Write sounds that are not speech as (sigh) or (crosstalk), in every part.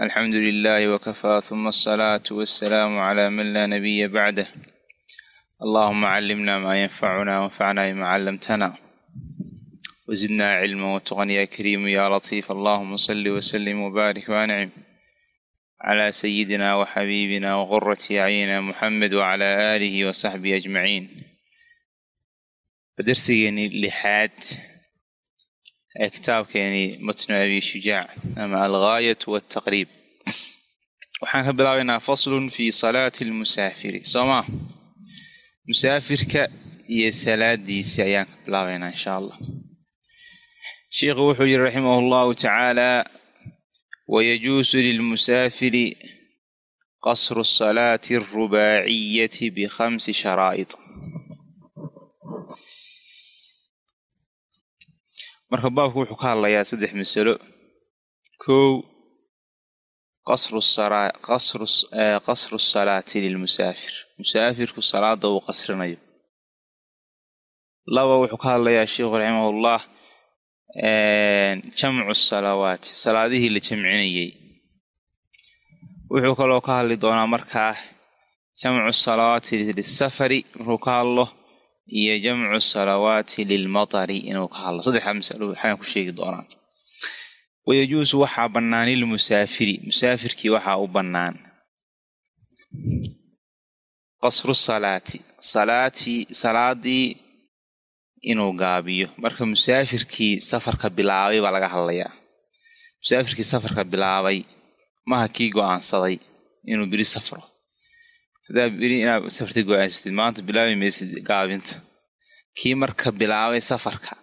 الحمد لله وكفى ثم الصلاة والسلام على من لا نبي بعده اللهم علمنا ما ينفعنا وانفعنا بما علمتنا وزدنا علما وتقى يا كريم يا لطيف اللهم صل وسلم وبارك وانعم على سيدنا وحبيبنا وغرة أعيننا محمد وعلى آله وصحبه أجمعين فدرسيني لحاد kitaabkeeni matnu abi shujaac ama algaayat waltaqriib waxaan ka bilaabaynaa faslun fi salaati almusaafiri soo maa musaafirka iyo salaadiisi ayaan ka bilaabaynaa insha allah sheikhu wuxuu yihi raximah allahu tacaala wayajuusu lilmusaafiri qasru salaati alrubaaciyati bikhamsi sharaa'id marka baabku wuxuu ka hadlayaa saddex masalo. Kow qasru salaati lilmusaafir. Musaafirku salaada uu qasrinayo. Laba wuxuu ka hadlayaa sheikhu raximahullah jamcu salawaati salaadihii la jamcinayey wuxuu kaloo ka hadli doonaa markaa jamcu salawaati lisafari markuu ka hadlo iyo jamcu salawaati lilmatari inuu ka hadlo. Saddexdaa masalo waxaan ku sheegi doonaa. Wayajuusu waxaa bannaan lilmusaafiri musaafirkii waxaa u bannaan. Qasru salaati. Salaatii salaadii inuu gaabiyo. Marka musaafirkii safarka bilaabay baa laga hadlayaa. Musaafirkii safarka bilaabay maha kii go'aansaday inuu beri safro haddaa beri inaad safarta go'aansatid maanta bilaabi maysid gaabinta kii marka bilaabay safarka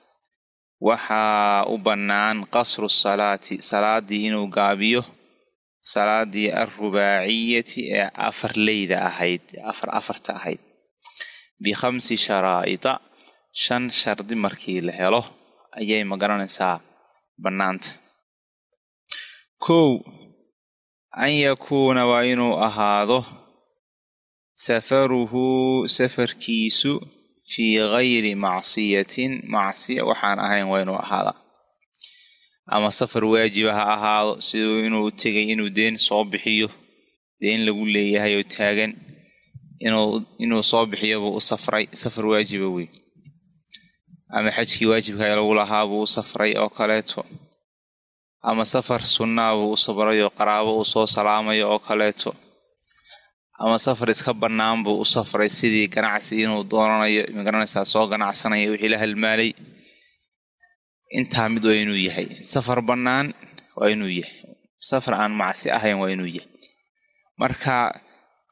waxaa u bannaan qasru salaati salaadii inuu gaabiyo salaadii alrubaaciyati ee afar leyda ahayd afar afarta ahayd bikhamsi sharaa'ida shan shardi markii la helo ayay ma garanaysaa bannaanta kow an yakuuna waa inuu ahaado safaruhu safarkiisu fii gayri macsiyatin macsiya waxaan ahayn waa inuu ahaadaa ama safar waajiba ha ahaado siduu inuu tegay inuu deen soo bixiyo deen lagu leeyahay oo taagan inuu soo bixiyobuu u safray safar waajiba wey ama xajkii waajibka lagu lahaabuu u safray oo kaleeto ama safar sunnaabuu u safray oo qaraabo uu soo salaamayo oo kaleeto ama safar iska bannaan buu u safray sidii ganacsi inuu doonanayo ma garanaysaa soo ganacsanaya wixii la halmaalay. Intaa mid waa inuu yahay. Safar bannaan waa inuu yahay. Safar aan macsi ahayn waa inuu yahay. Marka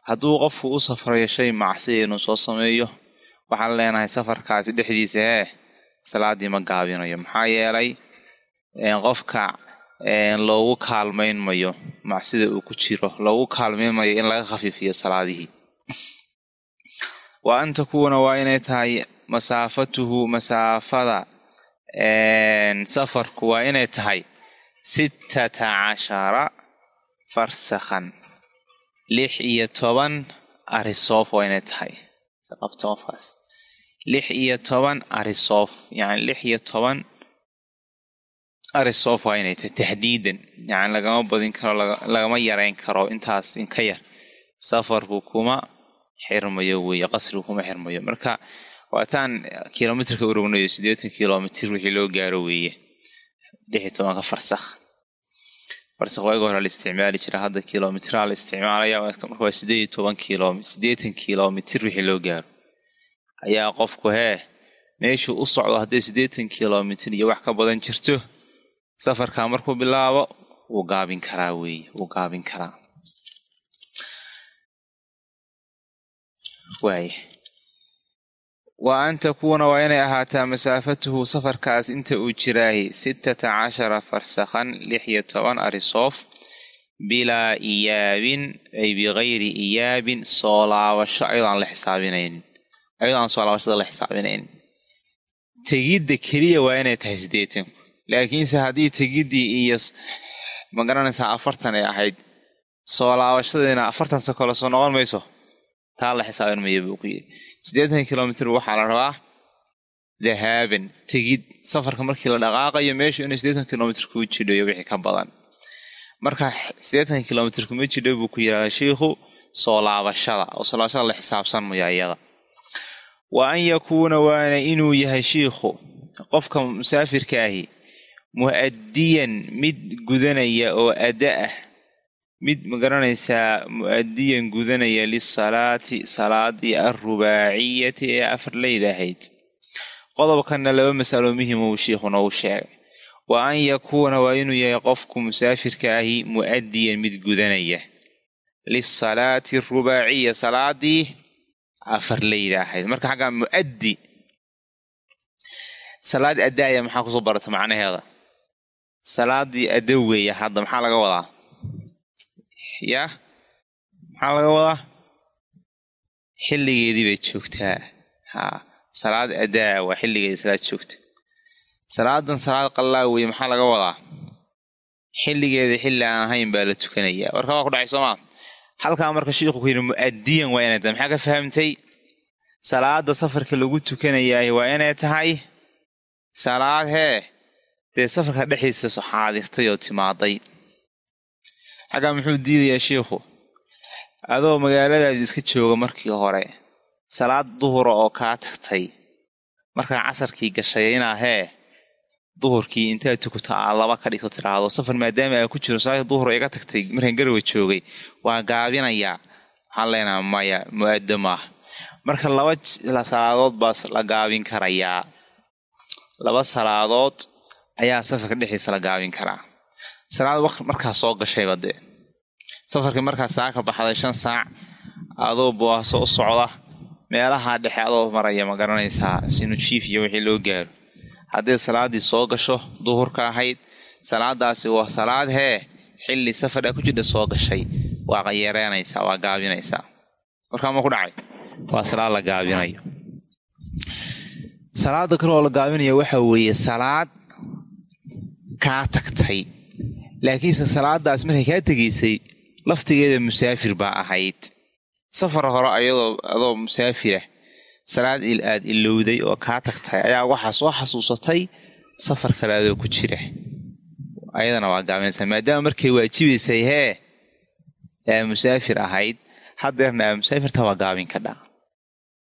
hadduu qofku u safrayo shay macsiya inuu soo sameeyo waxaan leenahay safarkaasi dhexdiisa hee salaadii ma gaabinayo. Maxaa yeelay qofka loogu kaalmayn mayo. Macsida uu ku jiro loogu kaalmayn mayo in laga khafiifiyo salaadihii wa an takuuna waa inay tahay masaafatuhu masaafada safarku waa inay tahay sittata cashara farsakhan. Lix iyo toban arisoof waa inay tahay. Qabta qofkaas lix iyo toban arisoof yani lix iyo toban arisof waa inay tahay taxdiidan yani lagama badin karo lagama yareyn karo intaas inka yar. Safarku kuma xirmayo weeye qasrigu kuma xirmayo. Marka waataan kilomitrka urognayo siddeetan kilomitr wixii loo gaaro weeye. Lix iyo tobanka farsakh. Farsakh waaga hore la isticmaali jira hadda kilomitraa la isticmaalaya marka waa sideed iyo toban kilo siddeetan kilomitr wixii loo gaaro. Ayaa qofku hee meeshuu u socdo hadday siddeetan kilomitr iyo wax ka badan jirto safarkaa markuu bilaabo wuu gaabin karaa weeye wuu gaabin karaa. Waaya wa an takuuna waa inay ahaataa masaafatuhu safarkaas inta uu jiraahi sittata cashara farsakhan lix iyo toban arisoof bilaa iyaabin ay bikayri iyaabin soo laabasho ayadoo aan la xisaabinaynin. Ayadoo aan soo laabashada la xisaabinaynin. Tegidda keliya waa inay tahay siddeetanku laakiinse haddii tegiddii iyo ma garanaysaa afartan ay ahayd soo laabashadiina afartan se kole soo noqon mayso taa la xisaabin maya buu ku yidhi siddeetan kilomitr waxaa la rabaa dahaaban tegid safarka markii la dhaqaaqayo meeshu inay siddeetan kilomitr kuu jidhayo wixii ka badan marka siddeetan kilomitr kuma jidho buu ku yidhahdaa shiikhu soo laabashada oo soo laabashada la xisaabsan iyada wa an yakuuna waana inuu yahay shiikhu qofka musaafirka ahi mu'addiyan mid gudanaya oo ada ah. Mid ma garanaysaa mu'adiyan gudanaya lisalaati salaadii alrubaaciyati ee afarleyda ahayd qodobkanna laba masalo muhiim uu shiikhu noogu sheegay. Wa an yakuuna waa inuu yahay qofku musaafirka ahi mu'adiyan mid gudanaya. Lisalaati arubaaciya salaadii afarleyda ahayd marka xaggaa mu'addi salaad addaaya maxaa ku soo barata macnaheeda salaadii addo weeya hadda maxaa laga wadaa? Yaa maxaa laga wadaa? Xilligeedii bay joogtaa. Haa salaad adaa waa xilligeedii salaad joogta. Salaadan salaad qallaa weye maxaa laga wadaa? Xilligeeda xilli aan ahayn baa la tukanayaa warka waa ku dhacay soomaa halkaa marka shiikhu ku yidhi mu'adiyan waa inay tahay. Maxaa ka fahamtay? Salaada safarka lagu tukanayaay waa inay tahay salaad hee dee safarka dhexdiisa soo xaadirtay oo timaaday. Xaggaa muxuu diidayaa shiikhu adoo magaaladaadii iska jooga markii hore salaad duhura oo kaa tagtay. Markaa casarkii gashay inaa hee duhurkii intaad tukato aa laba ka dhigto tidhaahdo safar maadaama aa ku jiro salaadii duhur iga tagtay markaan garowa joogay waa gaabinayaa waxaan leenaha maya mu'addo maaha marka laba salaadood baa la gaabin karayaa. Laba salaadood ayaa safarka dhexdiisa la gaabin karaa. Salaad waqt markaa soo gashayba dee. Safarkii markaa saa ka baxday shan saac adoo buwaaso u socda meelaha dhexe adoo maraya ma garanaysaa sinujiif iyo wixii loo gaaro. Hadday salaaddii soo gasho duhurka ahayd salaadaasi waa salaad hee xilli safar a ku jidha soo gashay waa qayareynaysaa waa gaabinaysaa. Warkaa ma ku dhacay? Waa salaad la gaabinayo. Salaada kale oo la gaabinayo waxa weeye salaad kaa tagtay. Laakiinse salaadaas markay kaa tegaysay laftigeeda musaafir baa ahayd. Safar hore ayadoo adoo musaafirah salaad il aad ilowday oo kaa tagtay ayaa waxaa soo xasuusatay safar kale adoo ku jira. Ayadana waa gaabinaysaa maadaama markay waajibaysay hee aa musaafir ahayd haddeerna aa musaafirta waa gaabin kadhaa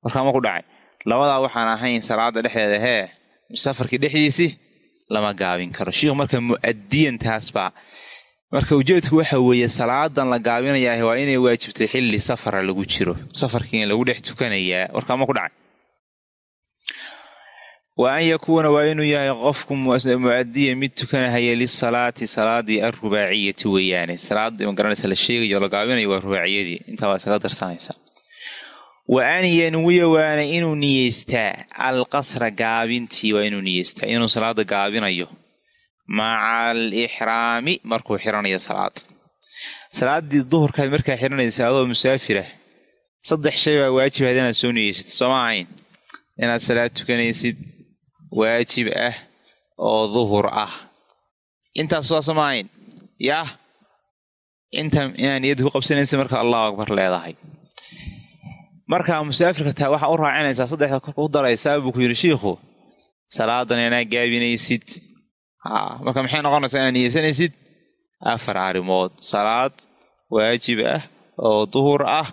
warkaama ku dhacay. Labadaa waxaan ahayn salaada dhexdeeda hee safarkii dhexdiisi lama gaabin karo. Shiikhu marka mu'adiyan taasbaa marka ujeedku waxa weeye salaadan la gaabinayaa waa inay waajibtay xilli safara lagu jiro. Safarkiina lagu dhex tukanayaa warkaama ku dhacay. Wa an yakuuna waa inuu yahay qofku mu'adiya mid tukanahaya lisalaati salaadii alrubaaciyati weeyaane. Salaadii magaranaysa la sheegayo la gaabinayo waa rubaaciyadii. Intaa waa isaga darsanaysa wa an waana inuu niyeystaa alqasra gaabintii waa inuu niyeystaa inuu salaada gaabinayo. Maca alixraami markuu xiranayo salaad. Salaadii duhurkaad markaa xiranaysa adoo musaafirah saddex shay baa waajib ahayd inaad soo niyeysatid sooma ahayn? Inaad salaad tukanaysid waajib ah oo duhur ah. Intaas saa sooma ahayn? Yaah. Inta inaad niyadda ku qabsanaysa marka allahu akbar leedahay markaa musaafirka taa waxaa u raacinaysaa saddexda korka u daraysaa buu ku yidhi shiikhu salaadan inaad gaabinaysid. Marka maxay noqonaysaa inaad niyeysanaysid? Afar arrimood. Salaad waajib ah oo duhur ah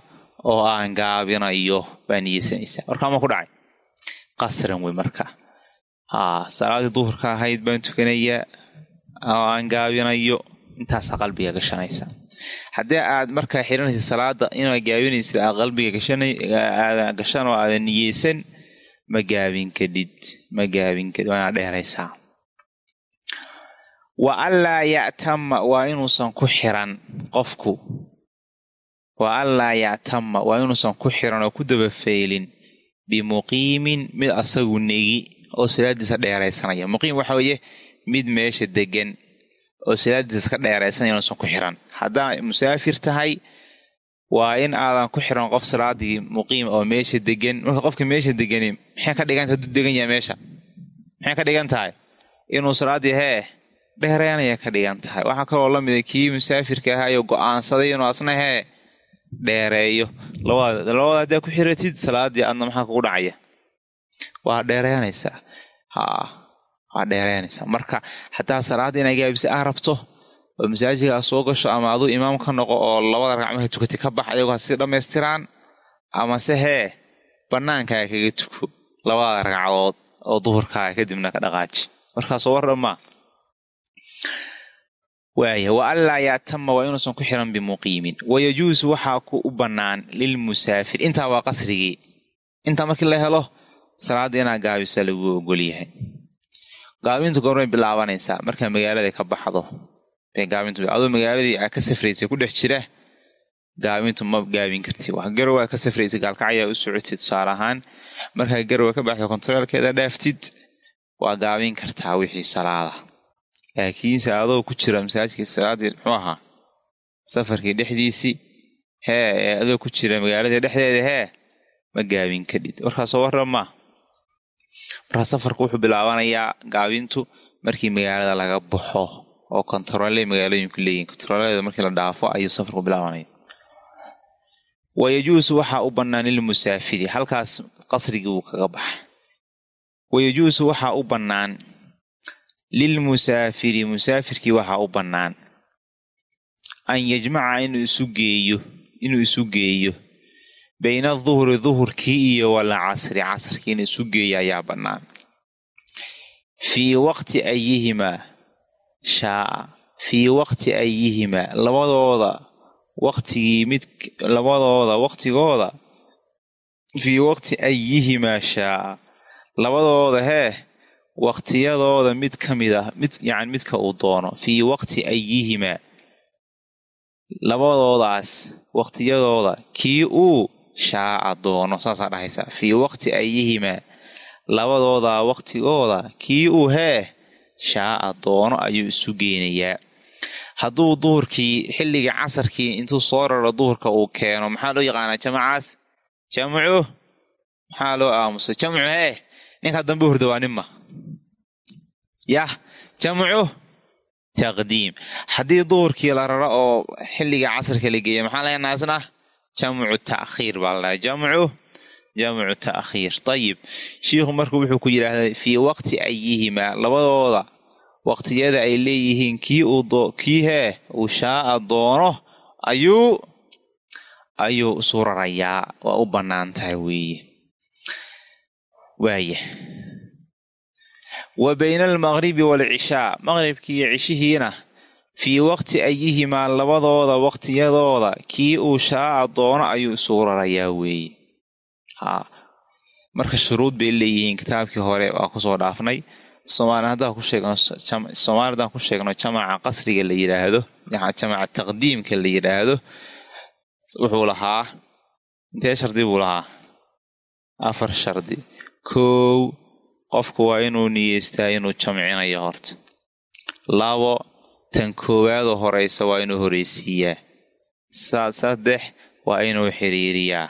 oo aan gaabinayo baa niyeysanaysaa. Warkaa ma ku dhacay? Qasran wey marka. Salaaddii duhurka ahayd baan tukanayaa oo aan gaabinayo. Intaasaa qalbiga gashanaysa haddii aad markaa xiranaysid salaada inaad gaabinaysid aad qalbiga gashan oo aadan niyeysan ma gaabin kadhid ma gaabin kadhid waa inaad dheeraysaa wa anlaa ya'tama waa inuusan ku xiran qofku. Wa anlaa ya'tama waa inuusan ku xiran oo ku dabafaylin bimuqiimin mid asagu negi oo salaadiisa dheeraysanaya. Muqiim waxa weeye mid meesha degan oo salaadiisa ka dheeraysan inuusan ku xiran. Haddaa musaafir tahay waa in aadan ku xiran qof salaadii muqiim oo meesha degan marka qofka meesha degani maxay ka dhigan tahay haduu degan yahay meesha? Maxay ka dhigan tahay? Inuu salaaddii hee dheereynaya ka dhigan tahay. Waxaa kaloo la mida kii musaafirka ahaayo go'aansaday inuu asna hee dheereeyo. Labada labada haddaa ku xiratid salaadii adna maxaa kugu dhacaya? Waa dheereynaysaa ha waa dheereynaysaa marka haddaa salaadda inay gaabisa ah rabto oo masaajidkaa soo gasho ama aduu imaam ka noqo oo labada ragcmaha tukati ka bax ayagoo ha sii dhammaystiraan amase hee bannaankaa kaga tuko labada ragcadood oo duhurkaa kadibna ka dhaqaaji. Markaasoo war dhammaa. Waaya wa anlaa yaatama waa inuusan ku xiran bimuqiimin. Wayajuusu waxaa ku u bannaan lilmusaafir. Intaa waa qasrigii. Intaa markii la helo salaadda inaa gaabisa lagu ogol yahay gaabintu goormay bilaabanaysaa. Markaa magaalada ka baxdo adoo magaaladii aa ka safraysay ku dhex jira gaabintu ma gaabin karti. Wax garow aa ka safraysay gaalkacyaa u socotid tusaale ahaan. Markaa garowa ka baxda kontareelkeeda dhaaftid waa gaabin kartaa wixii salaada. Laakiinse adoo ku jira masaajidkii salaadii muxuu ahaa? Safarkii dhexdiisii hee ee adoo ku jira magaaladii dhexdeeda hee ma gaabin kadhid warkaasoo warrama markaa safarku wuxuu bilaabanayaa gaabintu markii magaalada laga baxo oo kontaroole magaalooyinku leeyihiin kontarooladeeda markii la dhaafo ayuu safarku bilaabanaya wayajuusu waxaa u bannaan lilmusaafiri halkaas qasrigii wuu kaga baxa wayajuusu waxaa u bannaan lilmusaafiri musaafirkii waxaa u bannaan. An yajmaca inuu isu geeyo inuu isu geeyo bayna aduhri duhurkii iyo walcasri casrkii inuu isu geeyo ayaa bannaan. Fii waqti ayihimaa shaaa fii waqti ayihimaa labadooda waqtigii mid labadooda waqtigooda fii waqti ayihimaa shaaa labadooda hee waqtiyadooda mid ka mid ah mid yacni midka uu doono fii waqti ayihimaa labadoodaas waqtiyadooda kii uu shaaca doono saasaa dhahaysaa fii waqti ayihimaa labadoodaa waqtigooda kii uu hee shaaca doono ayuu isu geynayaa hadduu duhurkii xilligii casarkii intuu soo raro duhurka uu keeno maxaa loo yaqaanaa jamacaas jamcu maxaa loo aamusay jamcu hee ninkaa dambe hurda waa ninma yah jamcu taqdiim haddii duhurkii la raro oo xilliga casarka la geeya maxaa lahaynaa isna jamcu ta'khiir baa la jamcu? Jamcu ta'khiir dayib shiikhu marka wuxuu ku yidhaahday fii waqti ayihimaa labadooda. Waqtiyada ay leeyihiin kii kii hee uu shaa'a doono ayuu ayuu isu rarayaa waa u bannaan tahay weeye waaya wa bayna almaqribi waalcishaa maqribkii iyo cishihiina fii waqti ayihimaa labadooda waqtiyadooda. Kii uu shaaca doono ayuu isugu rarayaa weeye haa. Marka shuruud bay leeyihiin kitaabkii hore waa ku soo dhaafnay. Soomaali haddaan ku sheegno soomaali ku sheegno jamaca qasriga la yidhaahdo jamaca taqdiimka la yidhaahdo wuxuu lahaa intee shardi buu lahaa? Afar shardi. Kow qofku waa inuu niyeystaa inuu jamcinayo horta. Labo tan koowaadoo horeysa waa inuu horeysiiyaa. Saddex waa inuu xiriiriyaa.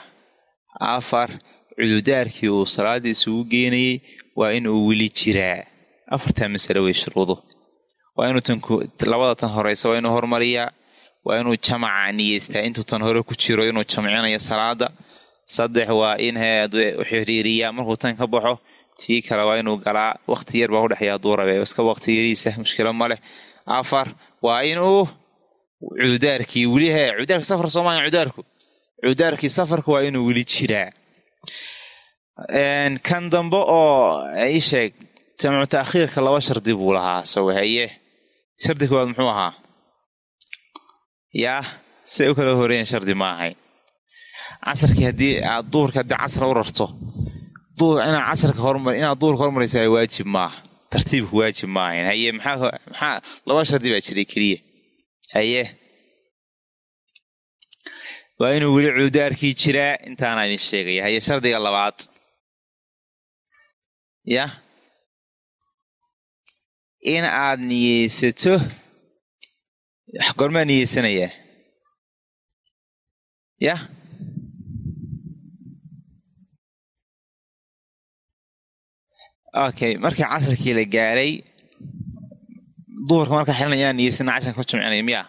Afar cududaarkii uu salaaddii isugu geenayey waa inuu weli jiraa. Afartaa masale wey shuruudu waa inuu tanlabada tan horeysa waa inuu hormariyaa. Waa inuu jamaca niyeystaa intuu tan hore ku jiro inuu jamcinayo salaada. Saddex waa in xiriiriyaa. Markuu tan ka baxo tii kale waa inuu galaa. Waqti yar baa udhexeeya hadduu rabe iska waqti yariisa mushkilo ma leh afar waa inuu cududaarkii weli hee cududaarki safar soomaalia cududaarku cududaarkii safarka waa inuu weli jiraa. Kan dambe oo ii sheeg jamcu ta'khiirka laba shardi buu lahaa sawe haye shardi koowaad muxuu ahaa? Yaa say u kala horeeyan shardi ma ahayn casarkii haddii aad duhurka haddii casra u rarto inaad casarka hormar inaad duhurka hormaraysaa waajib maaha tartiibku waajib ma ahayn haye maxaa maxaa laba shardi baa jiray keliya. Haye. Waa inuu weli cududaarkii jiraa intaana idin sheegaya. Haye shardiga labaad. Yah in aad niyeysato goormaa niyeysanayaa yah okay markii casarkii la gaaray duhurka markaa xilanayaan niyeysana casharka ku jimcinaya miya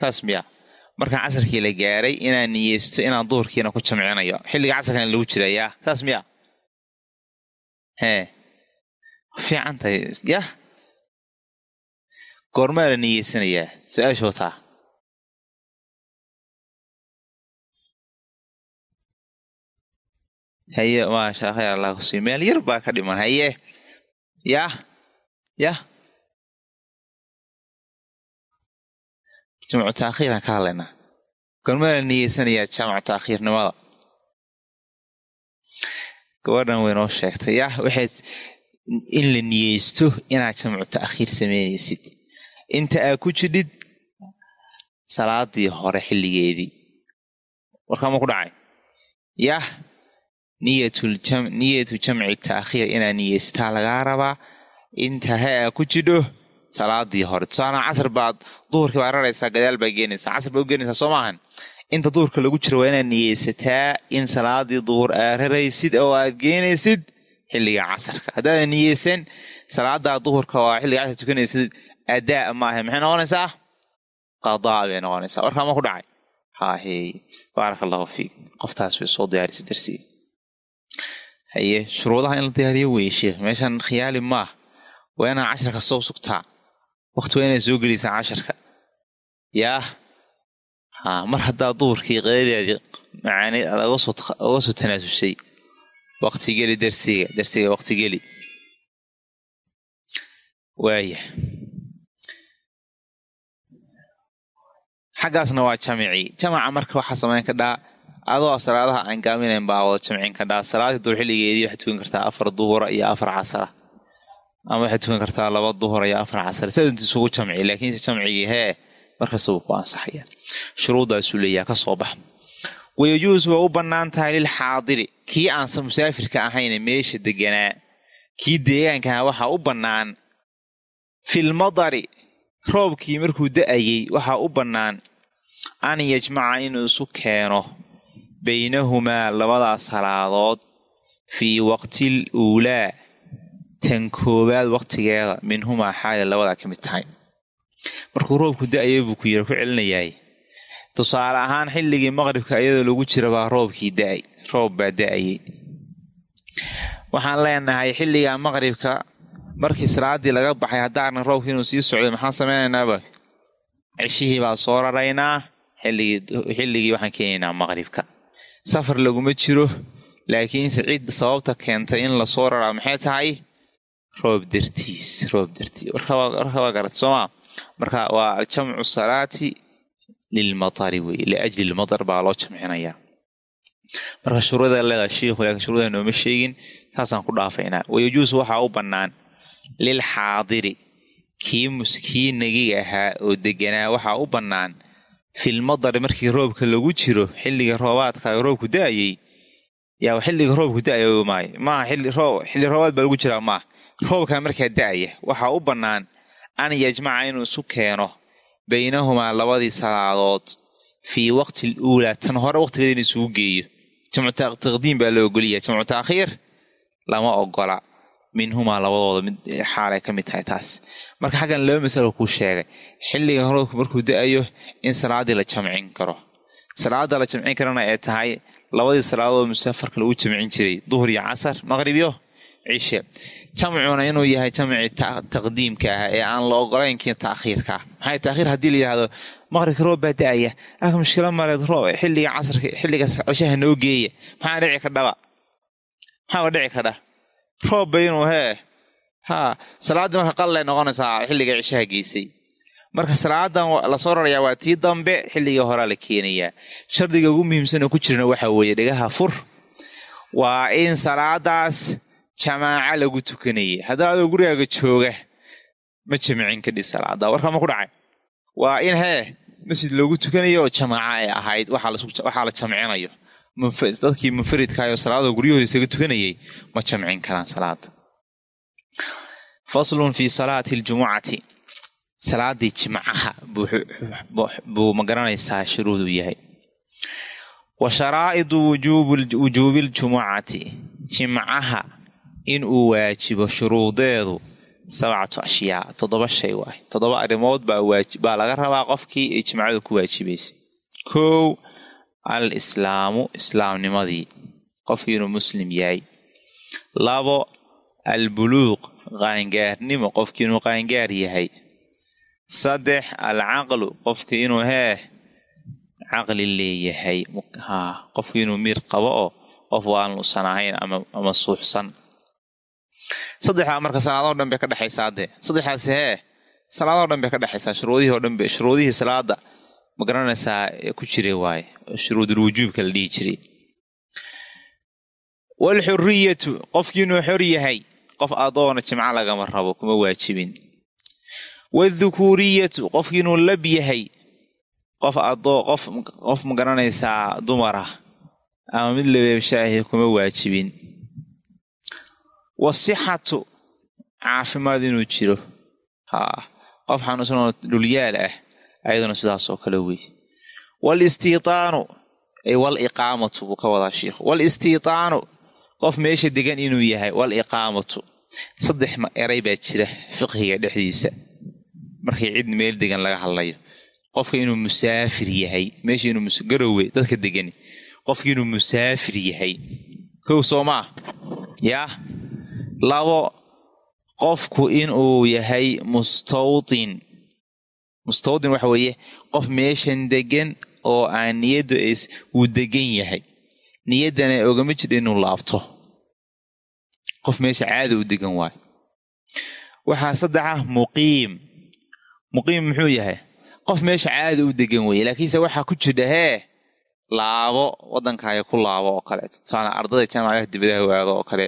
saas miya markaa casarkii la gaaray inaan niyeysto inaan duhurkiina ku jamcinayo xilliga casarkana lagu jirayaa. Saas miya hee fiican tahay yah goormaa la niyeysanayaa su'aasha haye maasha khayr allah ku sii meel yar baa ka dhiman haye yah yah jamcu taakhiiraan ka hadlaynaa goormaa la niyeysanayaa jamcu taakhiirnimada gabadhan way noo sheegtay yah waxayd in la niyeysto inaad jamcu ta'khiir samaynaysid inta aa ku jidhid salaadii hore xilligeedii warkaama ku dhacay yah niyatu jamci taakhiir inaad niyeystaa lagaa rabaa inta he aa ku jidho salaadii hore. Tusaala casar baad duhurkii baa raraysaa gadaal baa geenaysaa casar baa u geenaysaa soo maahan. Inta duhurka lagu jiro waa inaad niyeysataa in salaadii duhur aad raraysid oo aad geenaysid xilliga casarka haddaadan niyeysan salaadaa duhurka oo xilliga casar tukanaysid adaa maaha maxay noqonaysaa? Qadaa bay noqonaysaa. Warkaa ma ku dhacay? Haahey baaraka allahu fiik. Qoftaas bay soo diyaarisay darsiga haye shuruudaha in la diyaariyo weye sheekh meeshan khiyaali maah waa inaad casharka soo sugtaa waqti waa inaad soo gelaysaa casharka. Yaah. Ha mar haddaa duhurkii qadadeedii macaanid aad oga soo tanaasusay waqtigeli darsiga darsiga waqtigeli waaya xaggaasna waa jamici jamaca marka waxaa samayn kadhaa adoo salaadaha aan gaaminayn baa wada jamcin kadhaa salaadii duhur xilligeedii waxaad kartaa afar duhura iyo afar casara ama waxaad tukan kartaa laba duhur iyo afar casara sadant isugu jamci laakiinse jamcigii hee markasta wuu ku ansaxaya. Shuruuddaasuu leeyaha ka soo bax. Wayajuus waa u bannaan tahay lilxaadiri kii aansa musaafirka ahayne meesha deganaa kii deegaankaha waxaa u bannaan filmadari roobkii markuu da'ayey waxaa u bannaan an yajmaca inuu isu keeno baynahumaa labadaas salaadood fii waqtil uulaa tan koowaad waqtigeeda minhumaa xaali labadaa ka mid tahay markuu roobku da'ayay buu ku yiri ku celinayaay tusaale ahaan xilligii maqribka iyadoo lagu jira baa roobkii da'ay roob baa da'ayay waxaan leenahay xilliga maqribka markii salaadii laga baxay haddaarna roobka inuu sii socday maxaan samaynaynaba ceshihii baa soo raraynaa xilligii waxaan keenaynaa maqribka safar laguma jiro laakiinse cid sababta keentay in la soo raraa maxay tahay? Roob dartiis roob dartiis warka waa soomaa. Marka waa jamcu salaati lilmatari wey liajli lmatar baa loo jamcinayaa marka shuruuda leedaha shiikhu laakiin shuruuda nooma sheegin saasaan ku dhaafaynaa. Wayajuus waxaa u bannaan. Lilxaadiri kii kii nagiga ahaa oo deganaa waxaa u bannaan filmadari markii roobka lagu jiro xilliga roobaadka roobku da'ayey yaa xilliga roobku da'aya maay. Maaha xilli roobaad baa lagu jiraa maaha roobka markaa da'aya waxaa u bannaan an yajmaca inuu isu keeno baynahumaa labadii salaadood fii waqti l uulaa tan hore waqtigeeda in isugu geeyo. Jamcu taqdiim baa la ogoliya jamcu taakhiir lama ogola minhumaa labadooda mid xaalay ka mid tahay taas. Marka xaggan laba masalo kuu sheegay. Xilliga roobku markuu da'ayo in salaaddii la jamcin karo. Salaada la jamcin karana ee tahay labadii salaadood musaafarka lagu jamcin jiray duhur iyo casar maqribyo cishe. Jamcuna inuu yahay jamci taqdiimka ah ee aan la ogolaynkiin taakhiirka maxay taakhiir haddii la yidhahdo maqribka roob baa da'aya. Aka mushkilo maleed roob xilliga casarka xilliga cishaha noo geeya maxaa dhici kadhaba maxaa dhici kadha roobba inuu hee. Haa salaaddii marka qallay noqonaysaa xilliga cishaha geysay. Marka salaadan la soo rarayaa waa tii dambe xilligii horaa la keenayaa shardiga ugu muhiimsan oo ku jirana waxaa weeye dhegaha fur waa in salaadaas jamaaca lagu tukanayay. Haddaa adoo gurigaaga jooga ma jamicin kadhi salaada. Warka ma ku dhacay? Waa in hee masjid loogu tukanayo oo jamaaca ay ahayd. Waxaa la jamcinayo dadkii munfaridkaayoo salaada guryahooda isaga tukanayay ma jamcin karaan salaada faslun fii salaati aljumucati salaadii jimcaha buu ma garanaysaa shuruudu yahay. Wa sharaa'idu wujuubiljumucati jimcaha inuu waajibo shuruudeedu sabcatu ashyaa toddoba shay waay. Toddoba arrimood baa laga rabaa qofkii ay jimcadu ku waajibaysay. Kow al islaamu islaamnimadii qofkii inuu muslim yahay. Labo albuluuq qaangaarnimo qofkii inuu qaangaar yahay. Saddex alcaqlu qofkii inuu hee caqli leeyahay. Qofkii inuu miir qabo oo qof waan uusan ahayn ama suuxsan. Saddexdaa marka salaadoo dhan bay ka dhexaysaa dee saddexdaasi hee salaadoo dhan bay ka dhexaysaa shuruudihii oo dhan shuruudihii salaada ma garanaysaa ku jira waaye shuruudul wujuubka la dhihi jiray waalxuriyatu qofkii inuu xor yahay qof adoona jimco lagama rabo kuma waajibin. Waadhukuuriyatu qofkii inuu lab yahay qof adoo qof qof ma garanaysaa dumara. Ama mid labeebshaahi kuma waajibin. Wasixatu caafimaad inuu jiro. Haa qof xanuunsanoo dhulyaal ah ayaduna sidaas oo kale wey walistiitaanu ay wal iqaamatu buu ka wadaa sheikhu walistiitaanu qof meesha degan inuu yahay wal iqaamatu. Saddex eray baa jira fiqhiga dhexdiisa. Markii cid meel degan laga hadlayo. Qofka inuu musaafir yahay meesha inuu garowe dadka degani. Qofka inuu musaafir yahay kow soo maa yaa? Labo qofku inuu yahay mustawtin mustawtin waxa weeye qof meeshan degan oo aan niyaddu wuu degan yahay. Niyaddana ogama jiro inuu laabto. Qof meesha caada u degan waayo. Waxaa saddexa muqiim. Muqiim muxuu yahay? Qof meesha caada u degan weye laakiinse waxaa ku jira hee laabo. Waddankaaga ku laabo oo kale. Tusaale ardada jaamacadaha dibadaha waado oo kale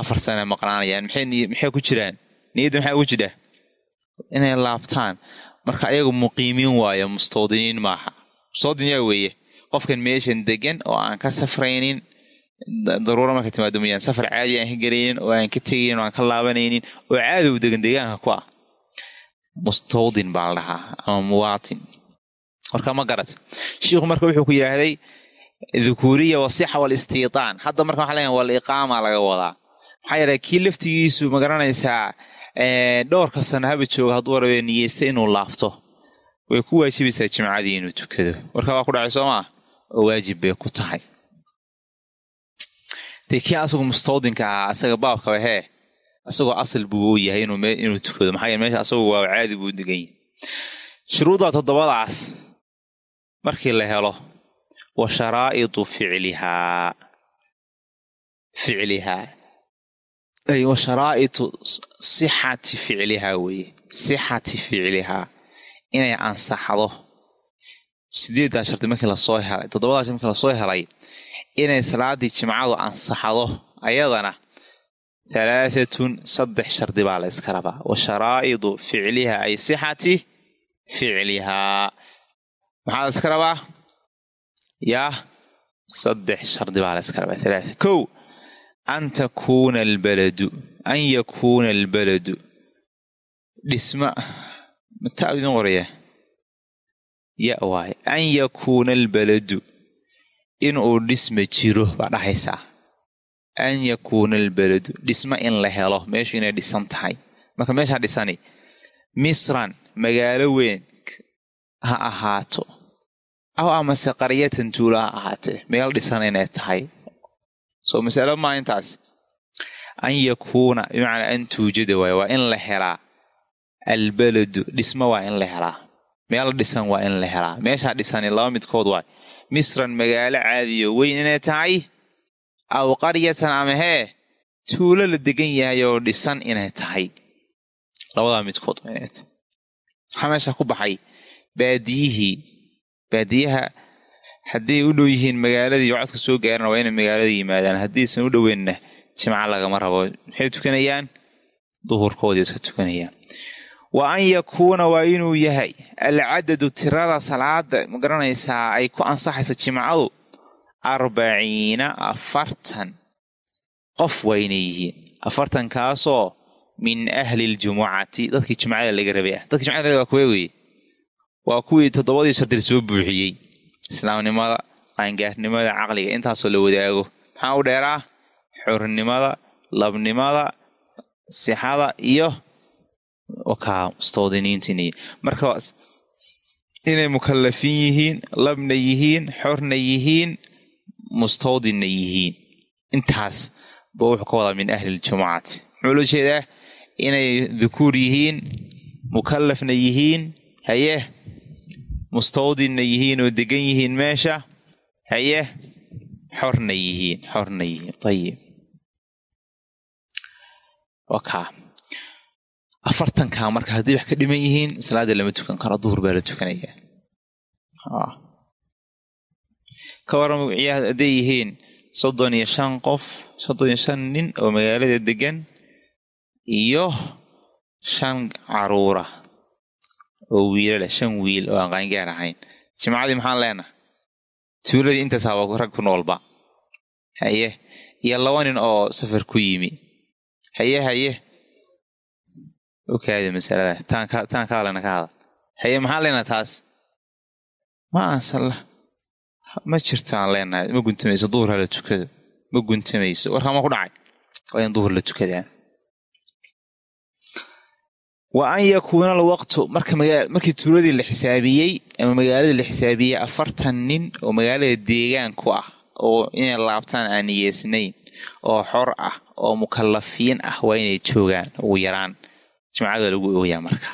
afar sane maqnaanayaan. Maxay ku jiraan? Niyadda maxaa ugu jira? Inay laabtaan marka ayagu muqiimiin waayo mustawdiniin maaha. Mustawdin yaa weeye qofkan meeshan degan oo aan ka safraynin daruura marka timaado mayaan safar caadi aan ka gelaynin oo aan ka tegaynin oo aan ka laabanaynin oo caadi degan deegaanka ku ah. Mustawdin baa la dhahaa ama muwaatin. Marka ma garat shiikhu marka wuxuu ku yidhaahday dhukuuriya wasixa walistiitaan hadda marka waxa leeyahay wal iqaama laga wadaa. Maxaa yeelay kii laftigiisu ma garanaysaa dhowrka sana haba jooga hadduu rabee niyeysta inuu laabto. Way ku waajibaysaa jimcadii inuu tukado. Warka waa ku dhacay soo maa oo waajib bay ku tahay. Dee kii asagu mustawdinka ahaa asaga baabkaba hee isagoo asal buu u yahay inuu tukado. Maxaa yeele meesha asagu waa caadi buu degan yahay. Shuruudda toddobadaas markii la helo wa sharaa'idu ficlihaa. Ficlihaa ay wa sharaa'idu sixati ficlihaa weeye sixati ficlihaa inay ansaxdo sideeddaa shardi markii la soo helay toddobadaa shardi markii la soo helay inay salaaddii jimcadu ansaxdo ayadana halaahatun saddex shardi baa la yska rabaa wa sharaa'idu ficlihaa ay sixati ficlihaa maxaa la yska rabaa yaa saddex shardi baa rabaa halaaa an takuuna albaladu an yakuuna albaladu dhisma mataa idin qoraya ya waaye an yakuuna albaladu inuu dhisma jiro baa dhahaysaa an yakuuna albaladu dhisma in la helo meeshu inay dhisan tahay marka meeshaa dhisani misran magaalo weyn ha ahaato aw amase qaryatan tuula ha ahaatee meel dhisan inay tahay soo masalo maa intaas an yakuuna bimacnaa an tuujada waaye waa in la helaa. Albaladu dhisma waa in la helaa. Meel dhisan waa in la helaa. Meeshaa dhisani laba midkood waay. Misran magaalo caadiyo weyn inay tahay aw qaryatan ama hee tuulo la degan yahay oo dhisan inay tahay. Labadaa midkood inay tahay. Maxaa meesha ku baxay baadiyihii baadiyaha hadday u dhow yihiin magaaladii codka soo gaarana waa inay magaalada yimaadaan. Haddiisan u dhoweynna jimco lagama rabo. Maxay tukanayaan? Duhurkoodii iska tukanayaan. Wa an yakuuna waa inuu yahay alcadadu tirada salaada. Ma garanaysaa ay ku ansaxayso jimcadu? Arbaciina afartan qof waa inay yihiin afartankaasoo min ahli ljumucati. Dadkii jumcada laga rabay ah. Dadkii jumcada laga waa kuwee weye waa kuwii toddobadii shardir soo buuxiyey islaamnimada qaangaarnimada caqliga intaasoo la wadaago. Maxaa u dheeraa? Xornimada labnimada sixada iyo wakaa mustawdiniintin marka inay mukalafiin yihiin labna yihiin xorna yihiin mustawdinna yihiin. Intaas ba wuxuu ka wadaa min ahli ljumucati. Muxuu loo jeedaa? Inay dukuur yihiin mukallafna yihiin haye mustawdinna yihiin oo degan yihiin meesha. Haye xorna yihiin xorna yihiin. Ayib wakaa afartankaa marka hadday wax ka dhiman yihiin salaada lama tukan karo duhur baa la tukanayaa. Ka waran ciyaad yihiin soddon iyo shan qof soddon iyo shan nin oo magaalada degan iyo shan caruura oo wiilala shan wiil oo aan qaangaar ahayn jimcadii maxaan leenaha tuuladii intaasaaba rag ku noolba haye iyo laba nin oo safar ku yimi haye haye okaada masalada taan ka hadlana ka hadal haye maxaan leenaha taas ma ansalla ma jirtaan leenahay ma guntamayso duhur hala tukado ma guntamayso warkaama ku dhacay waa in duhur la tukadaa wa an yakuuna alwaqtu. Marka markii tuuladii la xisaabiyey ama magaaladii la xisaabiyey afartan nin oo magaalada deegaanku ah oo inay laabtaan aan niyeysnayn oo xor ah oo mukallafiin ah waa inay joogaan ugu yaraan. Jimcada lagu ooyaa marka.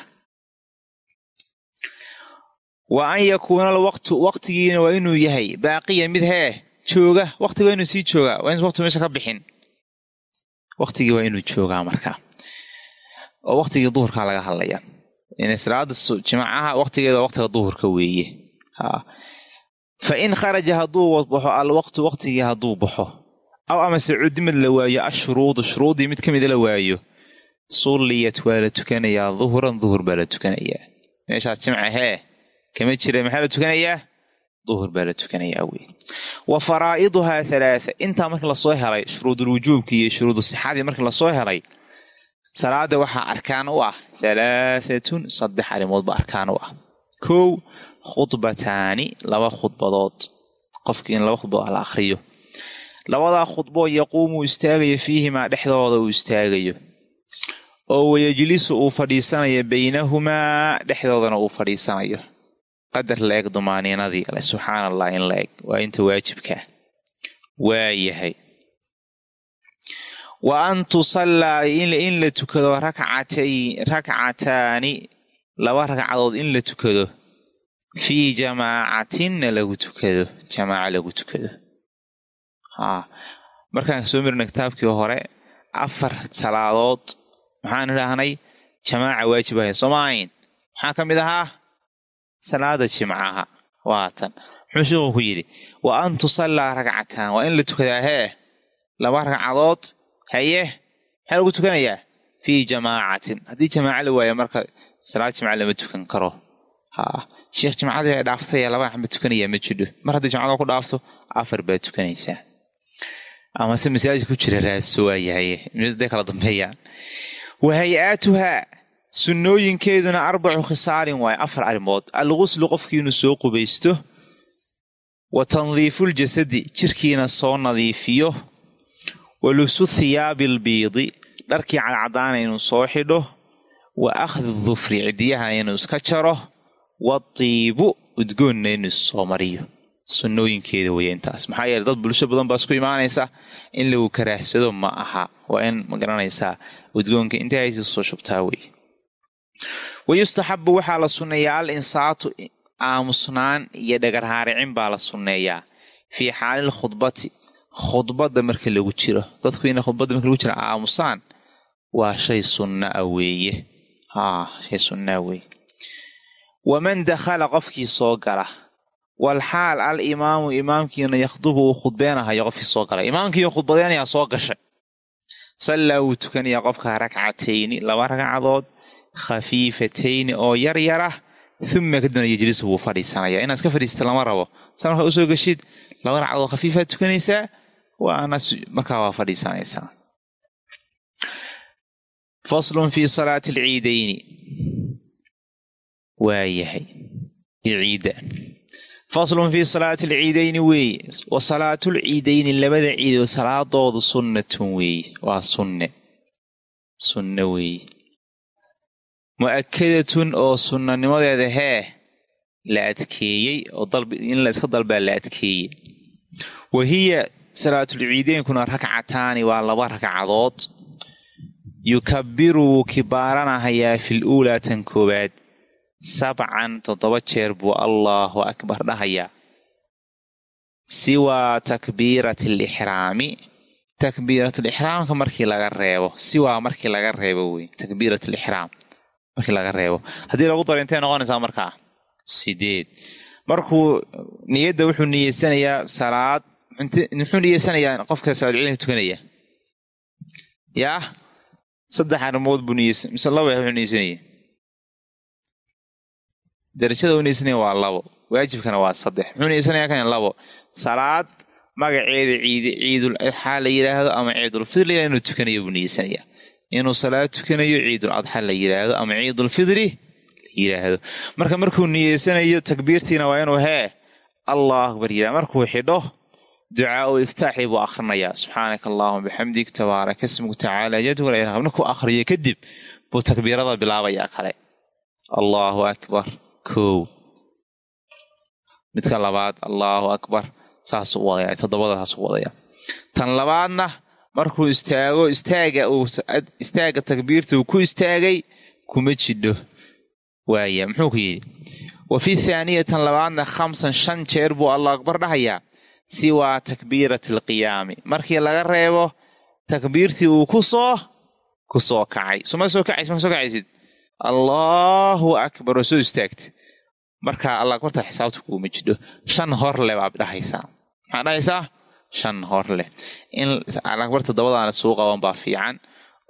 Wa an yakuuna alwaqtu. Waqtigiina waa inuu yahay baaqiya mid hee jooga. Waqtiga waa inuu sii joogaa. Waa in waqti meesha ka bixin. Waqtigii waa inuu joogaa marka oo waqtigii duhurkaa laga hadlaya salaada jimcaha waqtigeeda waqtiga duhurka weeye. Fa in kharaja hadduu baxo alwaqtu waqtigii hadduu baxo. Aw amase cudimad la waayo ashuruudu shuruudii mid ka mida la waayo. Sulliyat waa la tukanayaa duhuran duhur baa la tukanayaa. Meeshaas jimca hee kama jira maxaa la tukanayaa? Duhur baa la tukanayaa wey wa faraa'iduhaa halaatha intaa markii la soo helay shuruudulwujuubkii iyo shuruudu sixadii la soo helay salaada waxaa arkaan u ah halaahatun saddex arrimood ba arkaan u ah. Kow khudbataani laba khudbadood. Qofkii in laba khudbadood la akhriyo labadaa khudboo yaquumu istaagayo fiihimaa dhexdooda uu istaagayo. Oo wayajlisu uu fadhiisanayo baynahumaa dhexdoodana uu fadhiisanayo. Qadar la eg dumaaniinadii subxaana allah in la eg waa inta waajibkaa waa yahay wa an tusallaa in la tukado rakcataani laba ragcadood in la tukado fii jamaacatinna lagu tukado jamaaca lagu tukado haa markaan soo marina kitaabkii hore afar salaadood maxaan idhaahnay jamaaca waajib ahay sooma ahayn maxaa ka mid ahaa salaada jimcaha waatan muxuu sheikhu ku yidhi wa an tusallaa ragcataan waa in la tukadaa hee laba ragcadood haye maxaa lagu tukanayaa fii jamaacatin haddii jamaaca la waayo marka salaad jimca lama tukan karo haa sheekh jimcadii ay dhaaftay laba axmed tukanayaa ma jidho mar haddii jimcada ku dhaafto afar baad tukanaysaa amase masaajid ku jira raadso waayahaye day kala dambeeyaan wa hay'aatuhaa sunnooyinkeeduna arbacu khisaalin waaye afar arrimood alguslu qofkii inuu soo qubaysto wa tandiifuljasadi jirkiina soo nadiifiyo wa lubsu thiyaabi albiidi dharkii cadcadaana inuu soo xidho wa akhdi dufri cidiyahana inuu iska jaro watiibu udgoonna inuu issoo mariyo sunnooyinkeeda weeye intaas maxaa yeele dad bulsho badan baa isku imaanaysa in lagu karaahsado ma aha waa in ma garanaysaa udgoonka inta haysi soo shubtaa weye wayustaxabu waxaa la sunneeyaa al insaatu aamusnaan iyo dhagarhaaricin baa la sunneeyaa fii xaalil khudbati khudbadda marka lagu jiro. Dadku inay khudbadda marka lagu jiro aamusaan. Waa shay sunnaa weeye. Haa shay sunnaa weeye. Waman dakhala qofkii soo gala. Walxaal al imaamu imaamkiina yakhdubu uu khudbeenahayo qofkii soo galay imaamkiiyo khudbadeenayaa soo gashay. Sallaa wuu tukanayaa qofka ragcatayni laba ragcadood khafiifatayni oo yar yara uma kadibna yejlisu wuu fadhiisanaya. Inaad iska fadhiista lama rabo. Sa markaad u soo geshid laba ragcadood khafiifaad tukanaysaa waana markaa waa fadhiisanaysaa faslun fii salaati alciidayni waayahay ciidda faslun fii salaati alciidayni weeye wa salaatul-ciidayni labada ciidoo salaadoodu sunnatun weeye waa sunne. Sunne weeye mu'akadatun oo sunnanimadeeda hee la adkeeyey oo in la iska dalbaa la adkeeyey. Wa hiya salaatulciideynkuna rakcataani waa laba ragcadood. yukabiru wuu kibaaranahayaa fil uulaa tan koowaad. sabcan toddoba jeer buu allaahu akbar dhahayaa. siwaa takbiirati alixraami takbiiratlixraamka markii laga reebo. siwaa markii laga reebo wey takbiiratlixraam markii laga reebo. haddii lagu daro intay noqonaysaa markaa? sideed. markuu niyadda wuxuu niyeysanayaa salaad muxuu niyeysanayaa qofka salaad ciidanka tukanaya? Yaa? Saddex arrimood buu niyeysan mise laba wuxuu niyeysanaya darajada uu niyeysanaya waa labo waajibkana waa saddex. Muxuu niyeysanaya kan labo salaad magaceeda ciid ciidul adxaa la yidhaahdo ama ciidulfidr la inuu tukanayo buu niyeysanaya inuu salaad tukanayo ciidul adxa la yidhaahdo ama ciidulfidri la yidhaahdo marka markuu niyeysanayo takbiirtiina waa inuu hee allah akbar yidhah markuu xidho ducaa u iftaaxii buu akhrinayaa subxaanaka allahuma bixamdik tabaaraka ismuku tacaala jadku markuu akhriyo kadib buu takbiirada bilaabayaa kale allaahu akbar kow midka labaad allaahu akbar saasuu wadaya toddobada saasuu wadaya tan labaadna markuu istaago istaaga uu istaaga takbiirta uu ku istaagay kuma jidho waaya muxuu ku yidhi wa fi thaaniya tan labaadna khamsan shan jeer buu allah akbar dhahayaa siwaa takbiirati alqiyaami. Markii laga reebo takbiirtii uu ku soo ku soo kacay. Suma soo kacays ma soo kacaysid? Allaahu akbar oo soo istaagta markaa alla akbarta xisaabta kuuma jidho. Shan hor leh baad dhahaysaa maxaa dhahaysaa shan hor leh. In alakbar toddobadaana suu qaban baa fiican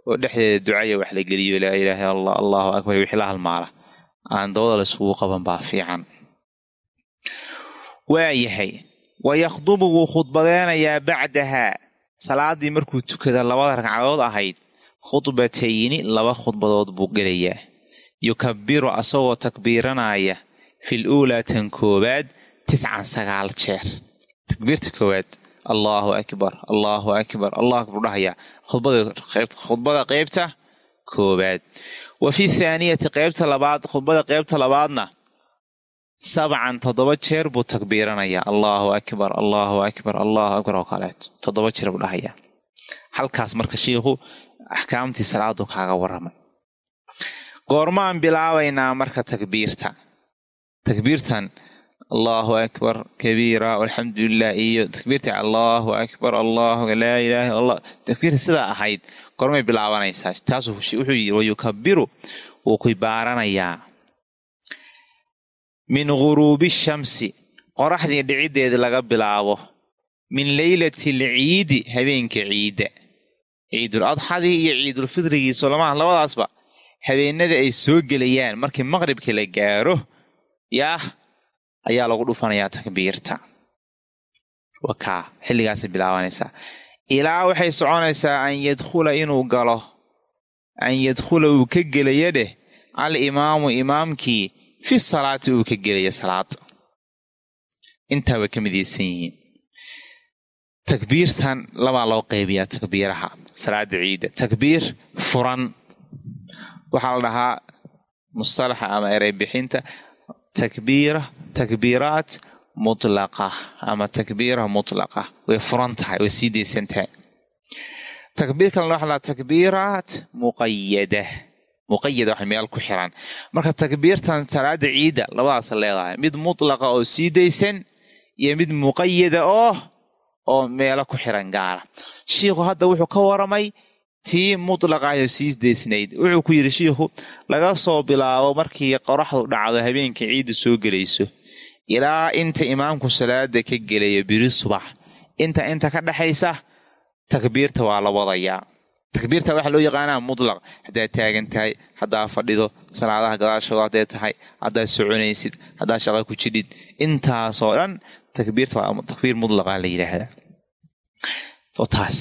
oo dhexdeeda ducaya wax la geliyo laa ilaaha illa allahu akbar wixii la halmaala. Aan dabada laisugu qaban baa fiican. Waayahay wayakhdubu wuu khudbadeenayaa bacdahaa salaadii markuu tukada labada ragcadood ahayd khudbatayni laba khudbadood buu gelayaa yukabiru asagoo takbiiranaya fil uulaa tan koowaad tiscan sagaal jeer takbiirta koowaad allaahu akbar allaahu akbar allah akbar dhahayaa khudbada qeybta koowaad wa fi thaaniyati qeybta labaad khudbada qeybta labaadna sabcan toddoba jeer buu takbiiranayaa allaahu akbar allaahu akbar allahu akbar oo kaleeto toddoba jeer buu dhahayaa halkaas marka shiikhu axkaamtii salaadu kaaga warramay goormaan bilaabaynaa marka takbiirta takbiirtan allaahu akbar kabiira alxamdulilah iyo takbiirta allaahu akbar allahu laa ilaha illa allah takbiirta sidaa ahayd goormay bilaabanaysaa taasuu wuxuu yidhi wayukabiru wuu kubaaranayaa min guruubi shamsi qoraxdii dhiciddeeda laga bilaabo. Min leylati alciidi habeenka ciidda ciidul adxadii iyo ciidulfidrigii solamaha labadaasba habeenada ay soo gelayaan. Markii maqribka la gaaro yaah ayaa lagu dhufanayaa takbiirta. Wakaa xilligaasay bilaabanaysaa ilaa waxay soconaysaa an yadkhula inuu galo. An yadkhula uu ka gelaya dheh. Al imaamu imaamkii fi salaati uu ka gelaya salaada intaa way ka midaysan yihiin takbiirtan labaa loo qaybiyaa takbiiraha salaada ciidda takbiir furan waxaa la dhahaa mustalaxa ama erey bixinta takbiira takbiiraat mutlaqa ama takbiira mutlaqa way furan tahay way sii daysan tahay takbiir kalena waxa la takbiiraat muqayada muqayada wax meel ku xiran marka takbiirtan salaada ciidda labadaas leedahay. Mid mutlaqa oo sii daysan iyo mid muqayada oo oo meelo ku xiran gaara. Shiikhu hadda wuxuu ka waramay tii mutlaqaayoo sii daysnayd. Wuxuu ku yidhi shiikhu laga soo bilaabo markii qoraxdu dhacdo habeenka ciidda soo gelayso. Ilaa inta imaamku salaada ka gelaya biri subax. Inta inta ka dhexaysa takbiirta waa la wadayaa takbiirta waxaa loo yaqaanaa mutlaq. Haddaad taagan tahay haddaad fadhido salaadaha gadaashooda hadday tahay haddaad soconaysid haddaad shaqa ku jidhid intaasoo dhan takbiirta waa takbiir mutlaqa la yidhaahdaa. Taas.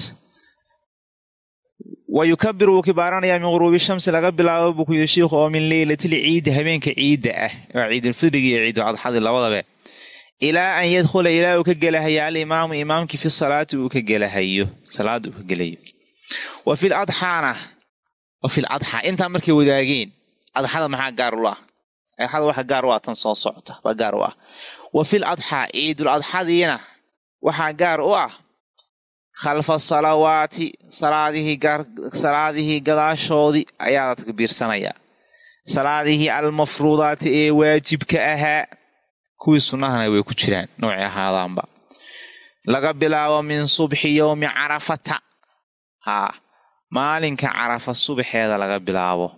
Wa wuu kibaaranayaa min quruubi shamsi laga bilaabo buu ku yidhi oo min leylatil ciidi habeenka ciidda ah. Waa ciidulfidrigi iyo ciidul adxadi labadaba. Ilaa an yadkhula ilaa uu ka gelahayo alimaamu imaamkii fi salaati uu ka gelahayo salaada uu ka gelayo wa fil adxaana wa fil adxaa intaa markay wadaageen adxada maxaa gaar u ah? Adxada waxa gaar u ah tan soo socota baa gaar u ah. Wa fil adxaa ciidul adxadiina waxaa gaar u ah khalfa salawaati salaadihii gadaashoodii ayaa la takbiirsanayaa salaadihii almafruudaati ee waajibka ahaa kuwii sunnahana way ku jiraan noocay ahaadaanba. Laga bilaabo min subxi yowmi carafata haa maalinka carafa subaxeeda laga bilaabo.